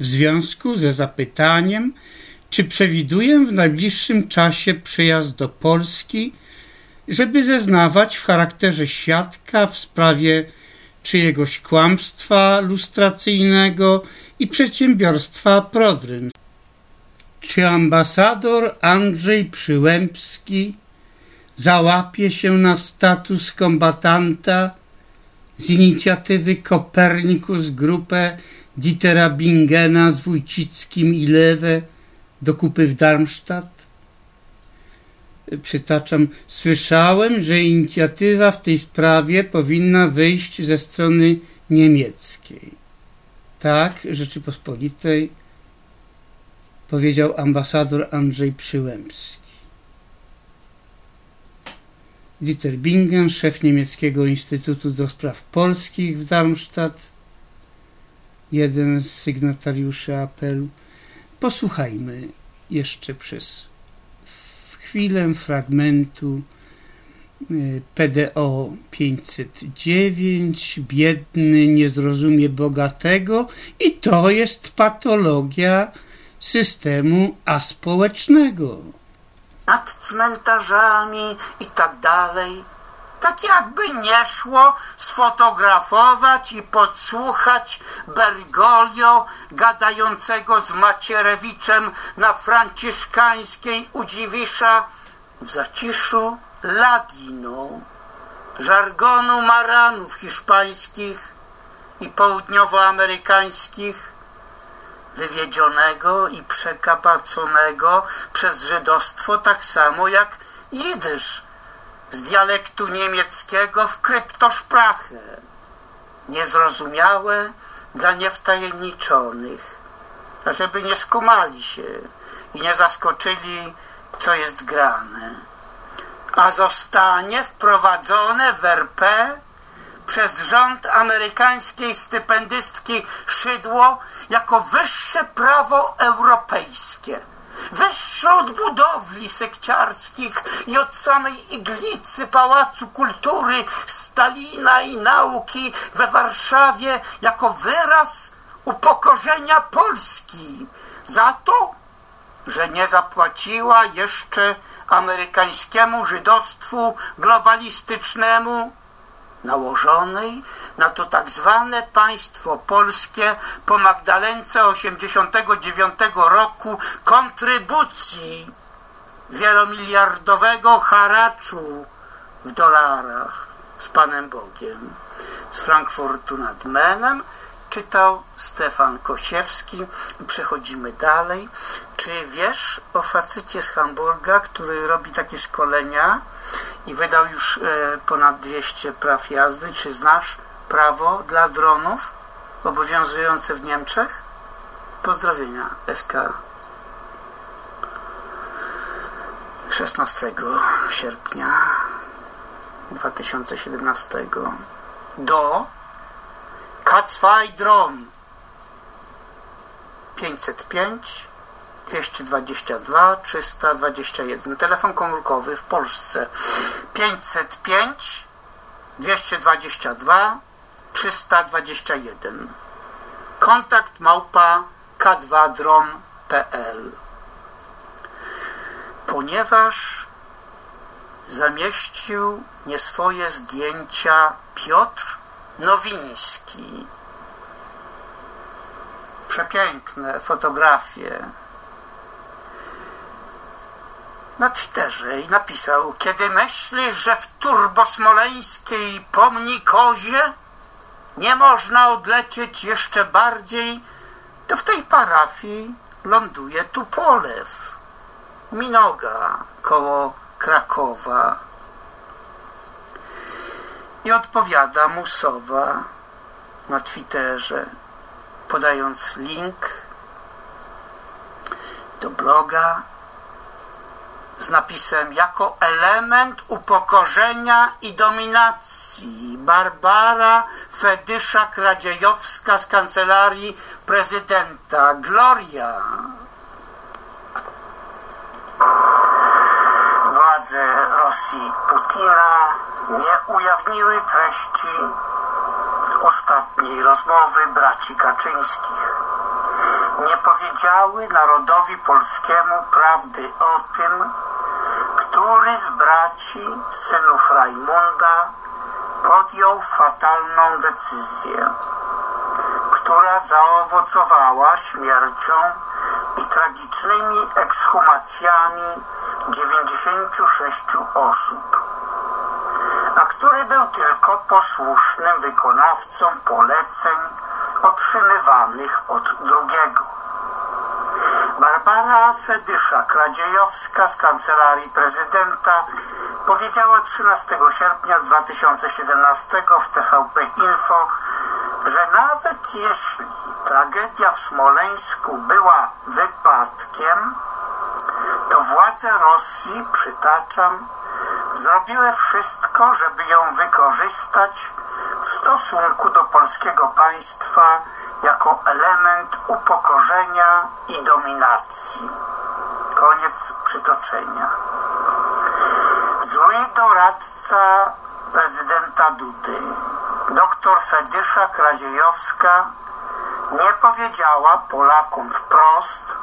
w związku ze zapytaniem, czy przewiduje w najbliższym czasie przyjazd do Polski, żeby zeznawać w charakterze świadka w sprawie czyjegoś kłamstwa lustracyjnego i przedsiębiorstwa Prodryn. Czy ambasador Andrzej Przyłębski załapie się na status kombatanta z inicjatywy Kopernikus grupę Dietera Bingena z Wójcickim i Lewe do kupy w Darmstadt? Przytaczam, słyszałem, że inicjatywa w tej sprawie powinna wyjść ze strony niemieckiej. Tak, Rzeczypospolitej, powiedział ambasador Andrzej Przyłębski. Dieter Bingen, szef niemieckiego Instytutu do Spraw Polskich w Darmstadt, jeden z sygnatariuszy apelu. Posłuchajmy jeszcze przez chwilę fragmentu y, PDO 509 biedny nie zrozumie bogatego i to jest patologia systemu aspołecznego. Nad cmentarzami i tak dalej. Tak jakby nie szło sfotografować i podsłuchać Bergoglio gadającego z Macierewiczem na franciszkańskiej u Dziwisza w zaciszu ladino, żargonu maranów hiszpańskich i południowoamerykańskich, wywiedzionego i przekapaconego przez żydostwo tak samo jak jidysz z dialektu niemieckiego w kryptoszprachę, niezrozumiałe dla niewtajemniczonych, żeby nie skumali się i nie zaskoczyli, co jest grane. A zostanie wprowadzone w RP przez rząd amerykańskiej stypendystki Szydło jako wyższe prawo europejskie. Wyższe od budowli sekciarskich i od samej iglicy Pałacu Kultury Stalina i Nauki we Warszawie jako wyraz upokorzenia Polski za to, że nie zapłaciła jeszcze amerykańskiemu żydostwu globalistycznemu nałożonej na to tak zwane państwo polskie po Magdalence 89 roku kontrybucji wielomiliardowego haraczu w dolarach z Panem Bogiem. Z Frankfurtu nad Menem czytał Stefan Kosiewski. Przechodzimy dalej. Czy wiesz o facecie z Hamburga, który robi takie szkolenia i wydał już e, ponad 200 praw jazdy? Czy znasz prawo dla dronów obowiązujące w Niemczech? Pozdrowienia SK. 16 sierpnia 2017 do K2 Dron. 505 222 321 telefon komórkowy w Polsce. 505 222 321 kontakt małpa k2dron.pl ponieważ zamieścił nieswoje zdjęcia Piotr Nowiński. Przepiękne fotografie. na Twitterze i napisał Kiedy myślisz, że w turbosmoleńskiej pomnikozie nie można odlecieć jeszcze bardziej, to w tej parafii ląduje Tupolew, Minoga koło Krakowa. I odpowiada mu Sowa na Twitterze, podając link do bloga z napisem jako element upokorzenia i dominacji. Barbara Fedysza-Kradziejowska z kancelarii prezydenta. Gloria. Władze Rosji Putina nie ujawniły treści ostatniej rozmowy braci Kaczyńskich. Nie powiedziały narodowi polskiemu prawdy o tym, który z braci, synów Rajmunda, podjął fatalną decyzję, która zaowocowała śmiercią i tragicznymi ekshumacjami 96 osób, a który był tylko posłusznym wykonawcą poleceń otrzymywanych od drugiego. Barbara Fedysza-Kradziejowska z Kancelarii Prezydenta powiedziała 13 sierpnia 2017 w TVP Info, że nawet jeśli tragedia w Smoleńsku była wypadkiem, to władze Rosji, przytaczam, zrobiły wszystko, żeby ją wykorzystać w stosunku do polskiego państwa jako element upokorzenia i dominacji. Koniec przytoczenia. Zły doradca prezydenta Dudy, dr Fedysza Kradziejowska, nie powiedziała Polakom wprost,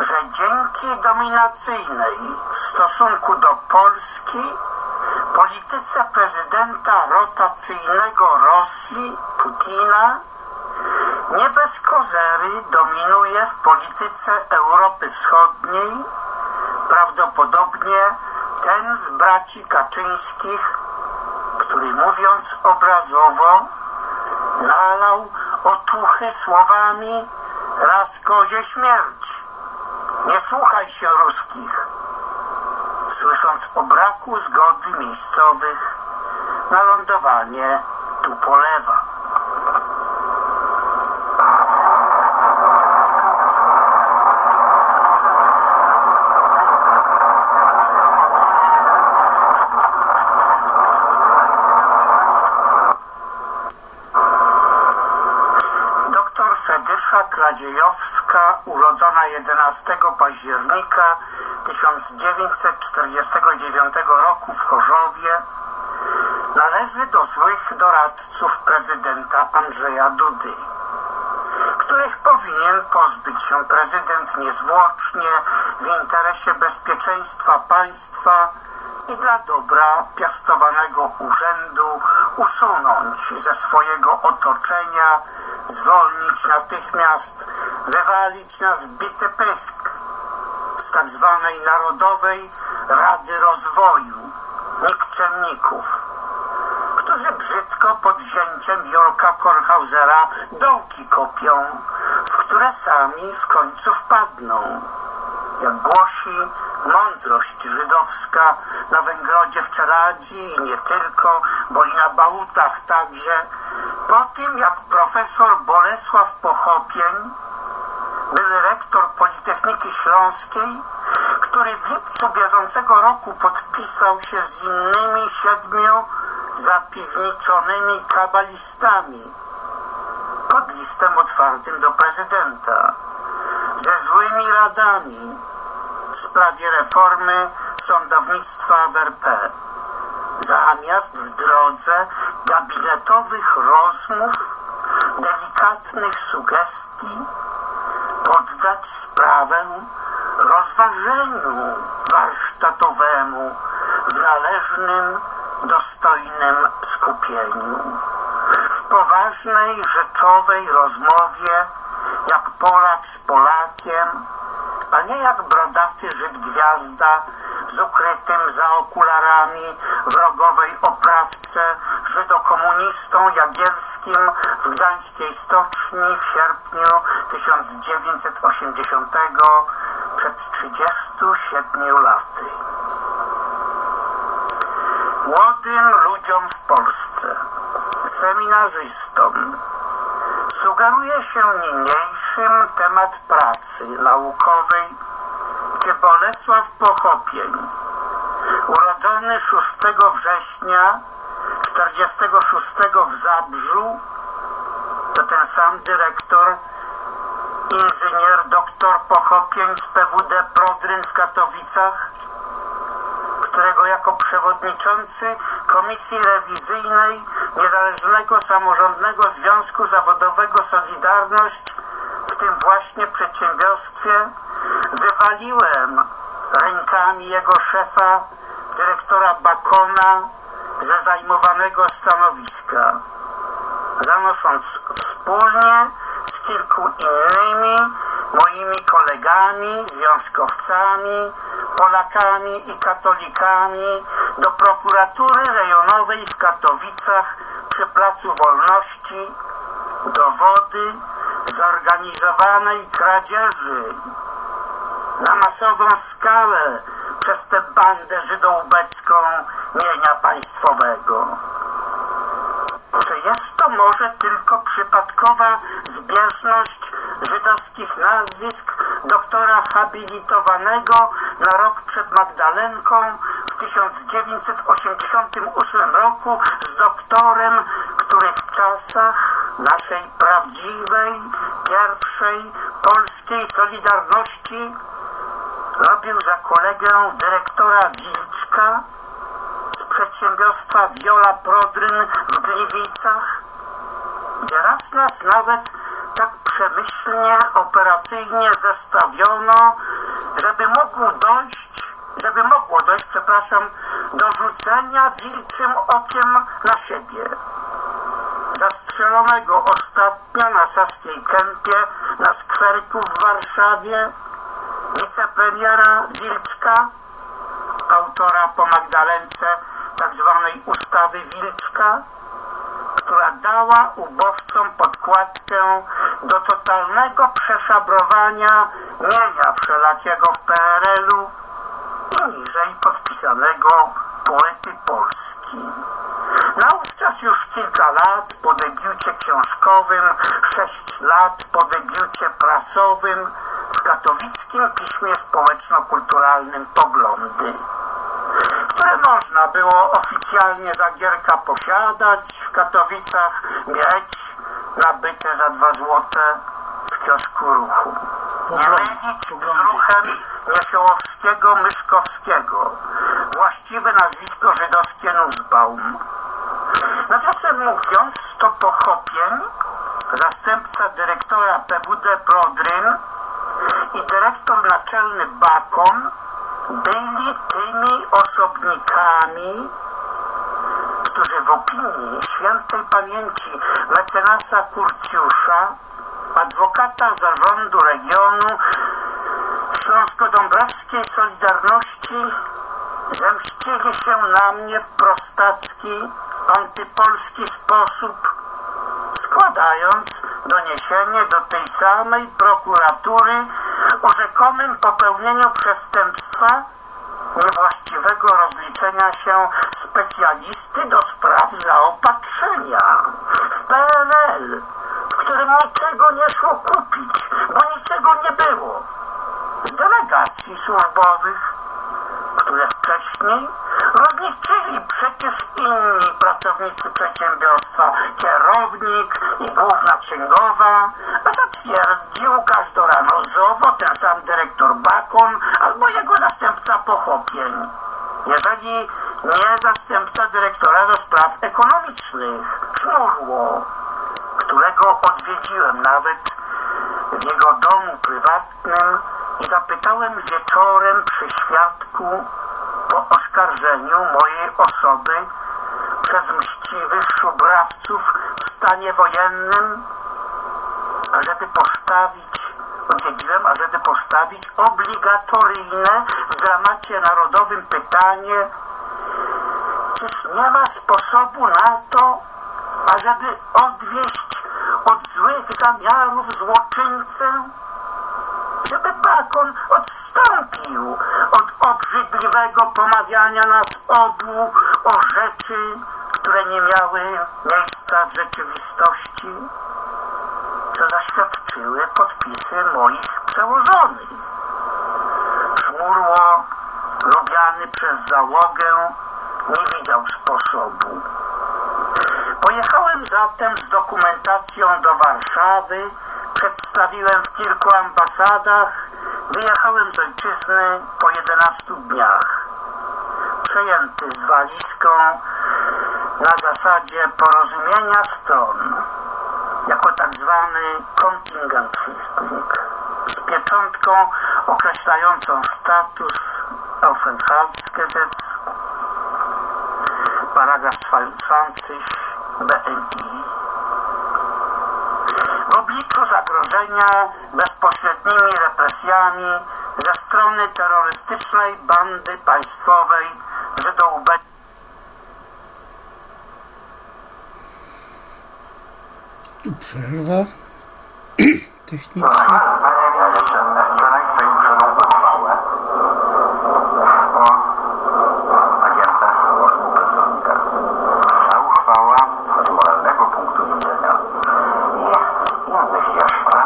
że dzięki dominacyjnej w stosunku do Polski polityce prezydenta rotacyjnego Rosji Putina nie bez kozery dominuje w polityce Europy Wschodniej prawdopodobnie ten z braci Kaczyńskich, który mówiąc obrazowo nalał otuchy słowami raz kozie śmierć. Nie słuchaj się ruskich. Słysząc o braku zgody miejscowych na lądowanie Tupolewa. Doktor Kradziejowska, urodzona 11 października 1949 roku w Chorzowie, należy do złych doradców prezydenta Andrzeja Dudy, których powinien pozbyć się prezydent niezwłocznie w interesie bezpieczeństwa państwa i dla dobra piastowanego urzędu usunąć ze swojego otoczenia, zwolnić natychmiast, wywalić na zbity pysk z tak zwanej Narodowej Rady Rozwoju nikczemników, którzy brzydko pod zięciem Jurka Kornhausera dołki kopią, w które sami w końcu wpadną. Jak głosi mądrość żydowska na Węgrodzie w Czeladzi i nie tylko, bo i na Bałutach także, po tym jak profesor Bolesław Pochopień, były rektor Politechniki Śląskiej, który w lipcu bieżącego roku podpisał się z innymi siedmiu zapiwniczonymi kabalistami pod listem otwartym do prezydenta ze złymi radami w sprawie reformy sądownictwa w RP. Zamiast w drodze gabinetowych rozmów, delikatnych sugestii, poddać sprawę rozważeniu warsztatowemu w należnym, dostojnym skupieniu. W poważnej, rzeczowej rozmowie, jak Polak z Polakiem, a nie jak brodaty Żyd gwiazda z ukrytym za okularami w rogowej oprawce żydokomunistą Jagielskim w gdańskiej stoczni w sierpniu 1980 przed 37 laty. Młodym ludziom w Polsce, seminarzystom, sugeruje się niniejszym temat pracy naukowej, gdzie Bolesław Pochopień, urodzony 6 września 46 w Zabrzu, to ten sam dyrektor, inżynier dr Pochopień z PWD Prodryn w Katowicach, którego jako przewodniczący Komisji Rewizyjnej Niezależnego Samorządnego Związku Zawodowego Solidarność w tym właśnie przedsiębiorstwie wywaliłem rękami jego szefa, dyrektora Bakona, ze zajmowanego stanowiska, zanosząc wspólnie z kilku innymi moimi kolegami, związkowcami, Polakami i katolikami do prokuratury rejonowej w Katowicach przy Placu Wolności dowody zorganizowanej kradzieży na masową skalę przez tę bandę żydołbecką mienia państwowego. Jest to może tylko przypadkowa zbieżność żydowskich nazwisk doktora habilitowanego na rok przed Magdalenką w 1988 roku z doktorem, który w czasach naszej prawdziwej, pierwszej polskiej Solidarności robił za kolegę dyrektora Wilczka z przedsiębiorstwa Viola Prodryn w Gliwicach, gdzie raz nas nawet tak przemyślnie, operacyjnie zestawiono, żeby mógł dojść, żeby mogło dojść, przepraszam, do rzucenia wilczym okiem na siebie. Zastrzelonego ostatnio na Saskiej Kępie, na skwerku w Warszawie, wicepremiera Wilczka, autora po Magdalence tak zwanej ustawy Wilczka, która dała ubowcom podkładkę do totalnego przeszabrowania mienia wszelakiego w PRL-u i niżej podpisanego poety Polski. Naówczas już kilka lat po debiucie książkowym, sześć lat po debiucie prasowym w katowickim piśmie społeczno-kulturalnym Poglądy, które można było oficjalnie za gierka posiadać w Katowicach, mieć nabyte za dwa złote w kiosku ruchu. Nie mylić z ruchem Niesiołowskiego Myszkowskiego, właściwe nazwisko żydowskie Nussbaum. Nawiasem mówiąc, to Pochopień, zastępca dyrektora PWD Prodryn i dyrektor naczelny Bakon byli tymi osobnikami, którzy w opinii świętej pamięci mecenasa Kurcjusza, adwokata zarządu regionu Śląsko-Dąbrowskiej Solidarności zemścili się na mnie w prostacki, antypolski sposób, składając doniesienie do tej samej prokuratury o rzekomym popełnieniu przestępstwa niewłaściwego rozliczenia się specjalisty do spraw zaopatrzenia w PRL, w którym niczego nie szło kupić, bo niczego nie było. Z delegacji służbowych które wcześniej rozliczyli przecież inni pracownicy przedsiębiorstwa, kierownik i główna księgowa, a zatwierdził każdorazowo ten sam dyrektor Bakon albo jego zastępca Pochopień. Jeżeli nie zastępca dyrektora do spraw ekonomicznych, Sznurło, którego odwiedziłem nawet w jego domu prywatnym zapytałem wieczorem przy świadku po oskarżeniu mojej osoby przez mściwych szubrawców w stanie wojennym, ażeby postawić odwiedziłem, ażeby postawić obligatoryjne w dramacie narodowym pytanie, czyż nie ma sposobu na to, ażeby odwieść od złych zamiarów złoczyńcę? Żeby Bakon odstąpił od obrzydliwego pomawiania nas obu o rzeczy, które nie miały miejsca w rzeczywistości, co zaświadczyły podpisy moich przełożonych. Szmurło, lubiany przez załogę, nie widział sposobu. Pojechałem zatem z dokumentacją do Warszawy, przedstawiłem w kilku ambasadach, wyjechałem z ojczyzny po 11 dniach. Przejęty z walizką na zasadzie porozumienia stron, jako tak zwany Kontingentflüchtling, z pieczątką określającą status Aufenthaltsgesetz, paragraf 20 BNI. W obliczu zagrożenia bezpośrednimi represjami ze strony terrorystycznej bandy państwowej Żydoubeckiej Tu przerwa techniczna. Wczoraj Sejm przegłosowała o agentach, o współpracownikach. Ta uchwała z moralnego punktu widzenia jeszcze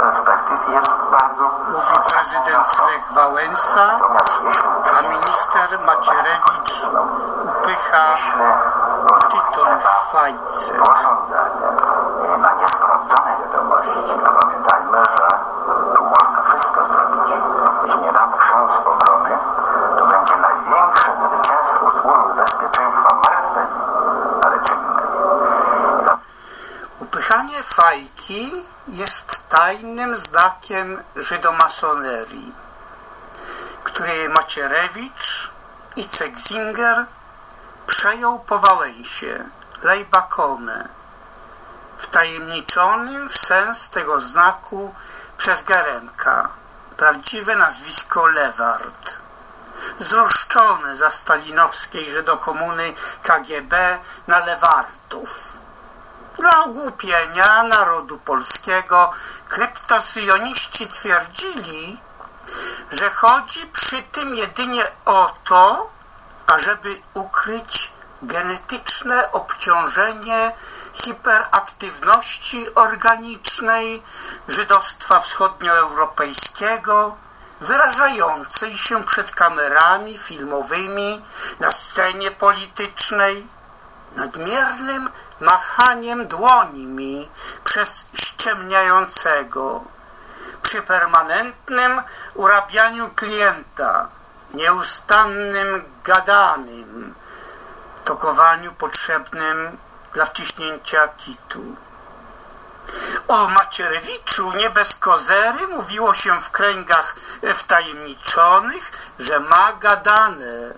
perspektyw jest bardzo mówi prezydent Lech Wałęsa, a minister Macierewicz upycha tytoń w fajce. posądzenie na niesprawdzone wiadomości, a pamiętajmy, że tu można wszystko zrobić. Jeśli nie damy szans obrony, to będzie największe zwycięstwo służby bezpieczeństwa martwej, ale czynnej. Upychanie fajki jest tajnym znakiem żydomasonerii, który Macierewicz i Cegzinger przejął po Wałęsie, Lejbakone, wtajemniczonym w sens tego znaku przez Geremka, prawdziwe nazwisko Lewart zruszczony za stalinowskiej żydokomuny KGB na Lewartów. Dla ogłupienia narodu polskiego. Kryptosyjoniści twierdzili, że chodzi przy tym jedynie o to, ażeby ukryć genetyczne obciążenie hiperaktywności organicznej żydostwa wschodnioeuropejskiego, wyrażającej się przed kamerami filmowymi na scenie politycznej, nadmiernym machaniem dłońmi przez ściemniającego, przy permanentnym urabianiu klienta, nieustannym gadanym, tokowaniu potrzebnym dla wciśnięcia kitu. O Macierewiczu nie bez kozery mówiło się w kręgach wtajemniczonych, że ma gadane.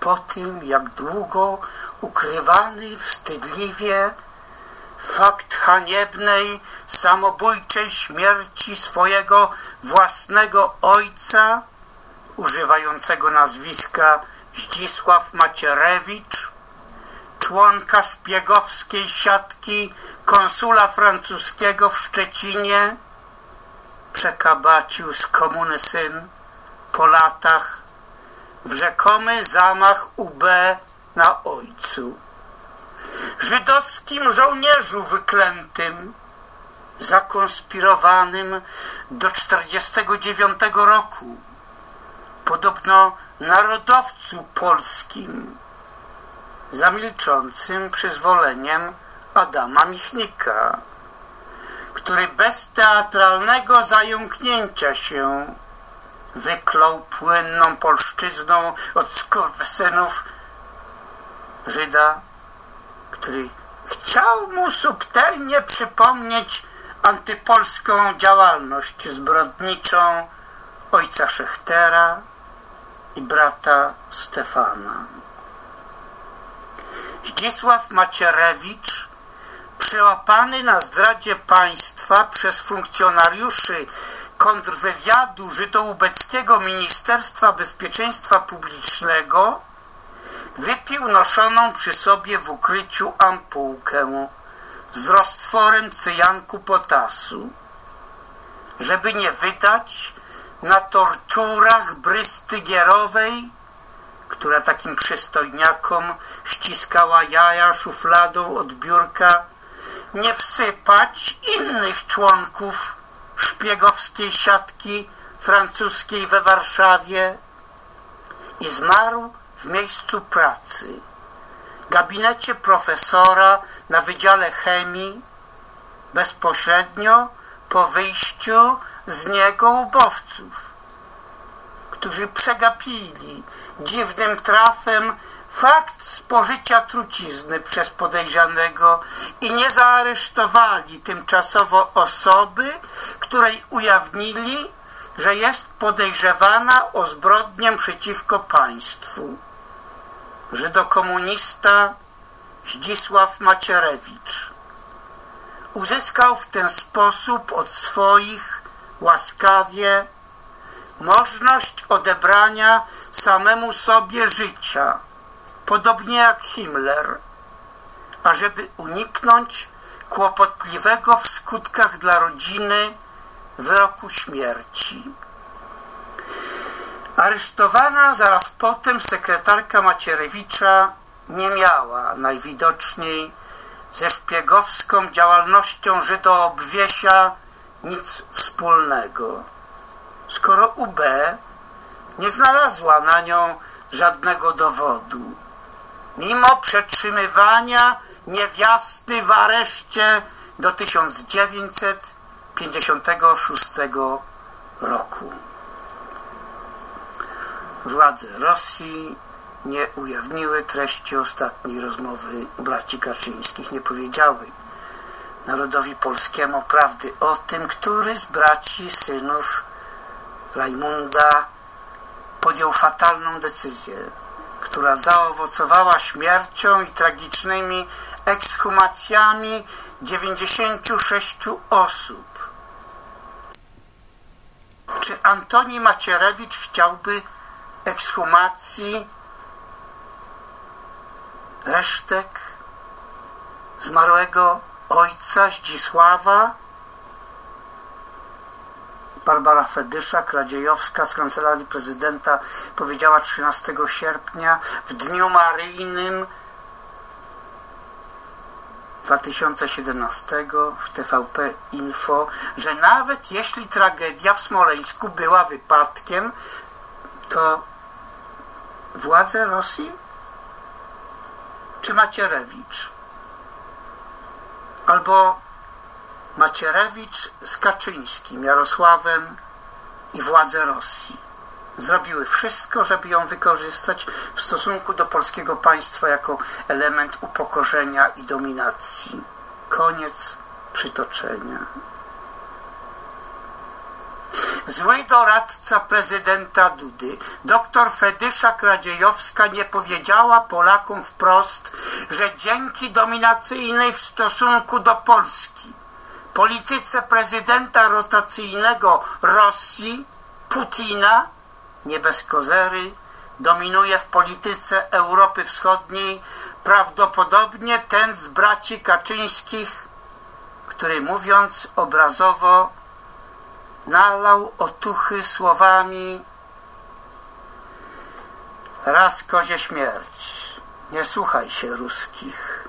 Po tym, jak długo ukrywany wstydliwie fakt haniebnej, samobójczej śmierci swojego własnego ojca, używającego nazwiska Zdzisław Macierewicz, członka szpiegowskiej siatki konsula francuskiego w Szczecinie, przekabacił z komuny syn po latach w rzekomy zamach UB na ojcu. Żydowskim żołnierzu wyklętym, zakonspirowanym do 49 roku, podobno narodowcu polskim, zamilczącym przyzwoleniem Adama Michnika, który bez teatralnego zająknięcia się wyklął płynną polszczyzną od skurwysynów Żyda, który chciał mu subtelnie przypomnieć antypolską działalność zbrodniczą ojca Szechtera i brata Stefana. Zdzisław Macierewicz przełapany na zdradzie państwa przez funkcjonariuszy kontrwywiadu żydołubeckiego Ministerstwa Bezpieczeństwa Publicznego, wypił noszoną przy sobie w ukryciu ampułkę z roztworem cyjanku potasu, żeby nie wydać na torturach brysty gierowej, która takim przystojniakom ściskała jaja szufladą od biurka, nie wsypać innych członków szpiegowskiej siatki francuskiej we Warszawie. I zmarł w miejscu pracy, gabinecie profesora na Wydziale Chemii, bezpośrednio po wyjściu z niego ubowców, którzy przegapili dziwnym trafem fakt spożycia trucizny przez podejrzanego i nie zaaresztowali tymczasowo osoby, której ujawnili, że jest podejrzewana o zbrodnię przeciwko państwu. Żydokomunista Zdzisław Macierewicz uzyskał w ten sposób od swoich łaskawie możność odebrania samemu sobie życia, podobnie jak Himmler, ażeby uniknąć kłopotliwego w skutkach dla rodziny wyroku śmierci. Aresztowana zaraz potem sekretarka Macierewicza nie miała najwidoczniej ze szpiegowską działalnością Żydoobwiesia nic wspólnego. Skoro UB nie znalazła na nią żadnego dowodu, mimo przetrzymywania niewiasty w areszcie do 1956 roku. Władze Rosji nie ujawniły treści ostatniej rozmowy braci Kaczyńskich, nie powiedziały narodowi polskiemu prawdy o tym, który z braci, synów Rajmunda podjął fatalną decyzję, która zaowocowała śmiercią i tragicznymi ekshumacjami 96 osób. Czy Antoni Macierewicz chciałby ekshumacji resztek zmarłego ojca Zdzisława? Barbara Fedysza, kradziejowska z kancelarii prezydenta powiedziała 13 sierpnia w dniu maryjnym 2017 w TVP Info, że nawet jeśli tragedia w Smoleńsku była wypadkiem, to władze Rosji czy Macierewicz? Albo Macierewicz z Kaczyńskim, Jarosławem i władze Rosji zrobiły wszystko, żeby ją wykorzystać w stosunku do polskiego państwa jako element upokorzenia i dominacji. Koniec przytoczenia. Zły doradca prezydenta Dudy, dr Fedysza Kradziejowska nie powiedziała Polakom wprost, że dzięki dominacyjnej w stosunku do Polski polityce prezydenta rotacyjnego Rosji, Putina, nie bez kozery, dominuje w polityce Europy Wschodniej prawdopodobnie ten z braci Kaczyńskich, który mówiąc obrazowo nalał otuchy słowami raz kozie śmierć, nie słuchaj się ruskich,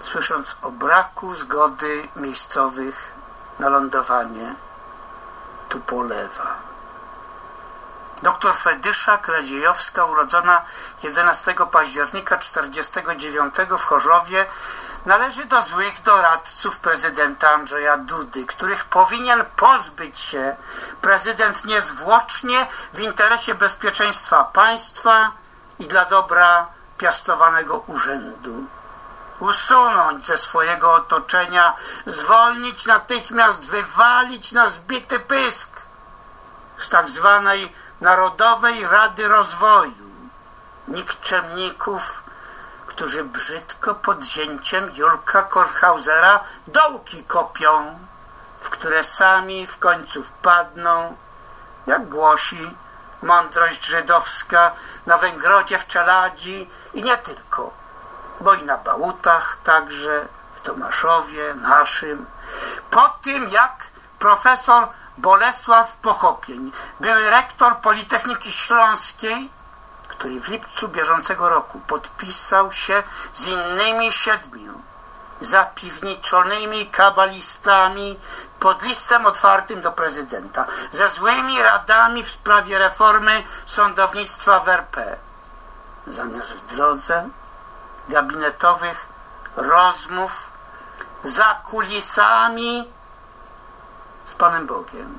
słysząc o braku zgody miejscowych na lądowanie tu polewa. Doktor Fedysza Kradziejowska, urodzona 11 października 1949 w Chorzowie, należy do złych doradców prezydenta Andrzeja Dudy, których powinien pozbyć się prezydent niezwłocznie w interesie bezpieczeństwa państwa i dla dobra piastowanego urzędu. Usunąć ze swojego otoczenia, zwolnić natychmiast, wywalić na zbity pysk z tak zwanej Narodowej Rady Rozwoju, nikczemników, którzy brzydko pod zięciem Julka Kornhausera dołki kopią, w które sami w końcu wpadną, jak głosi mądrość żydowska na Węgrodzie w Czeladzi i nie tylko, bo i na Bałutach także, w Tomaszowie naszym. Po tym jak profesor Bolesław Pochopień, były rektor Politechniki Śląskiej, który w lipcu bieżącego roku podpisał się z innymi siedmiu zapiwniczonymi kabalistami pod listem otwartym do prezydenta ze złymi radami w sprawie reformy sądownictwa w RP. Zamiast w drodze gabinetowych rozmów za kulisami z Panem Bogiem.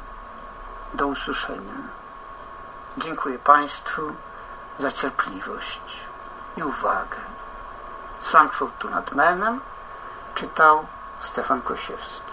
Do usłyszenia. Dziękuję Państwu za cierpliwość i uwagę. Z Frankfurtu nad Menem czytał Stefan Kosiewski.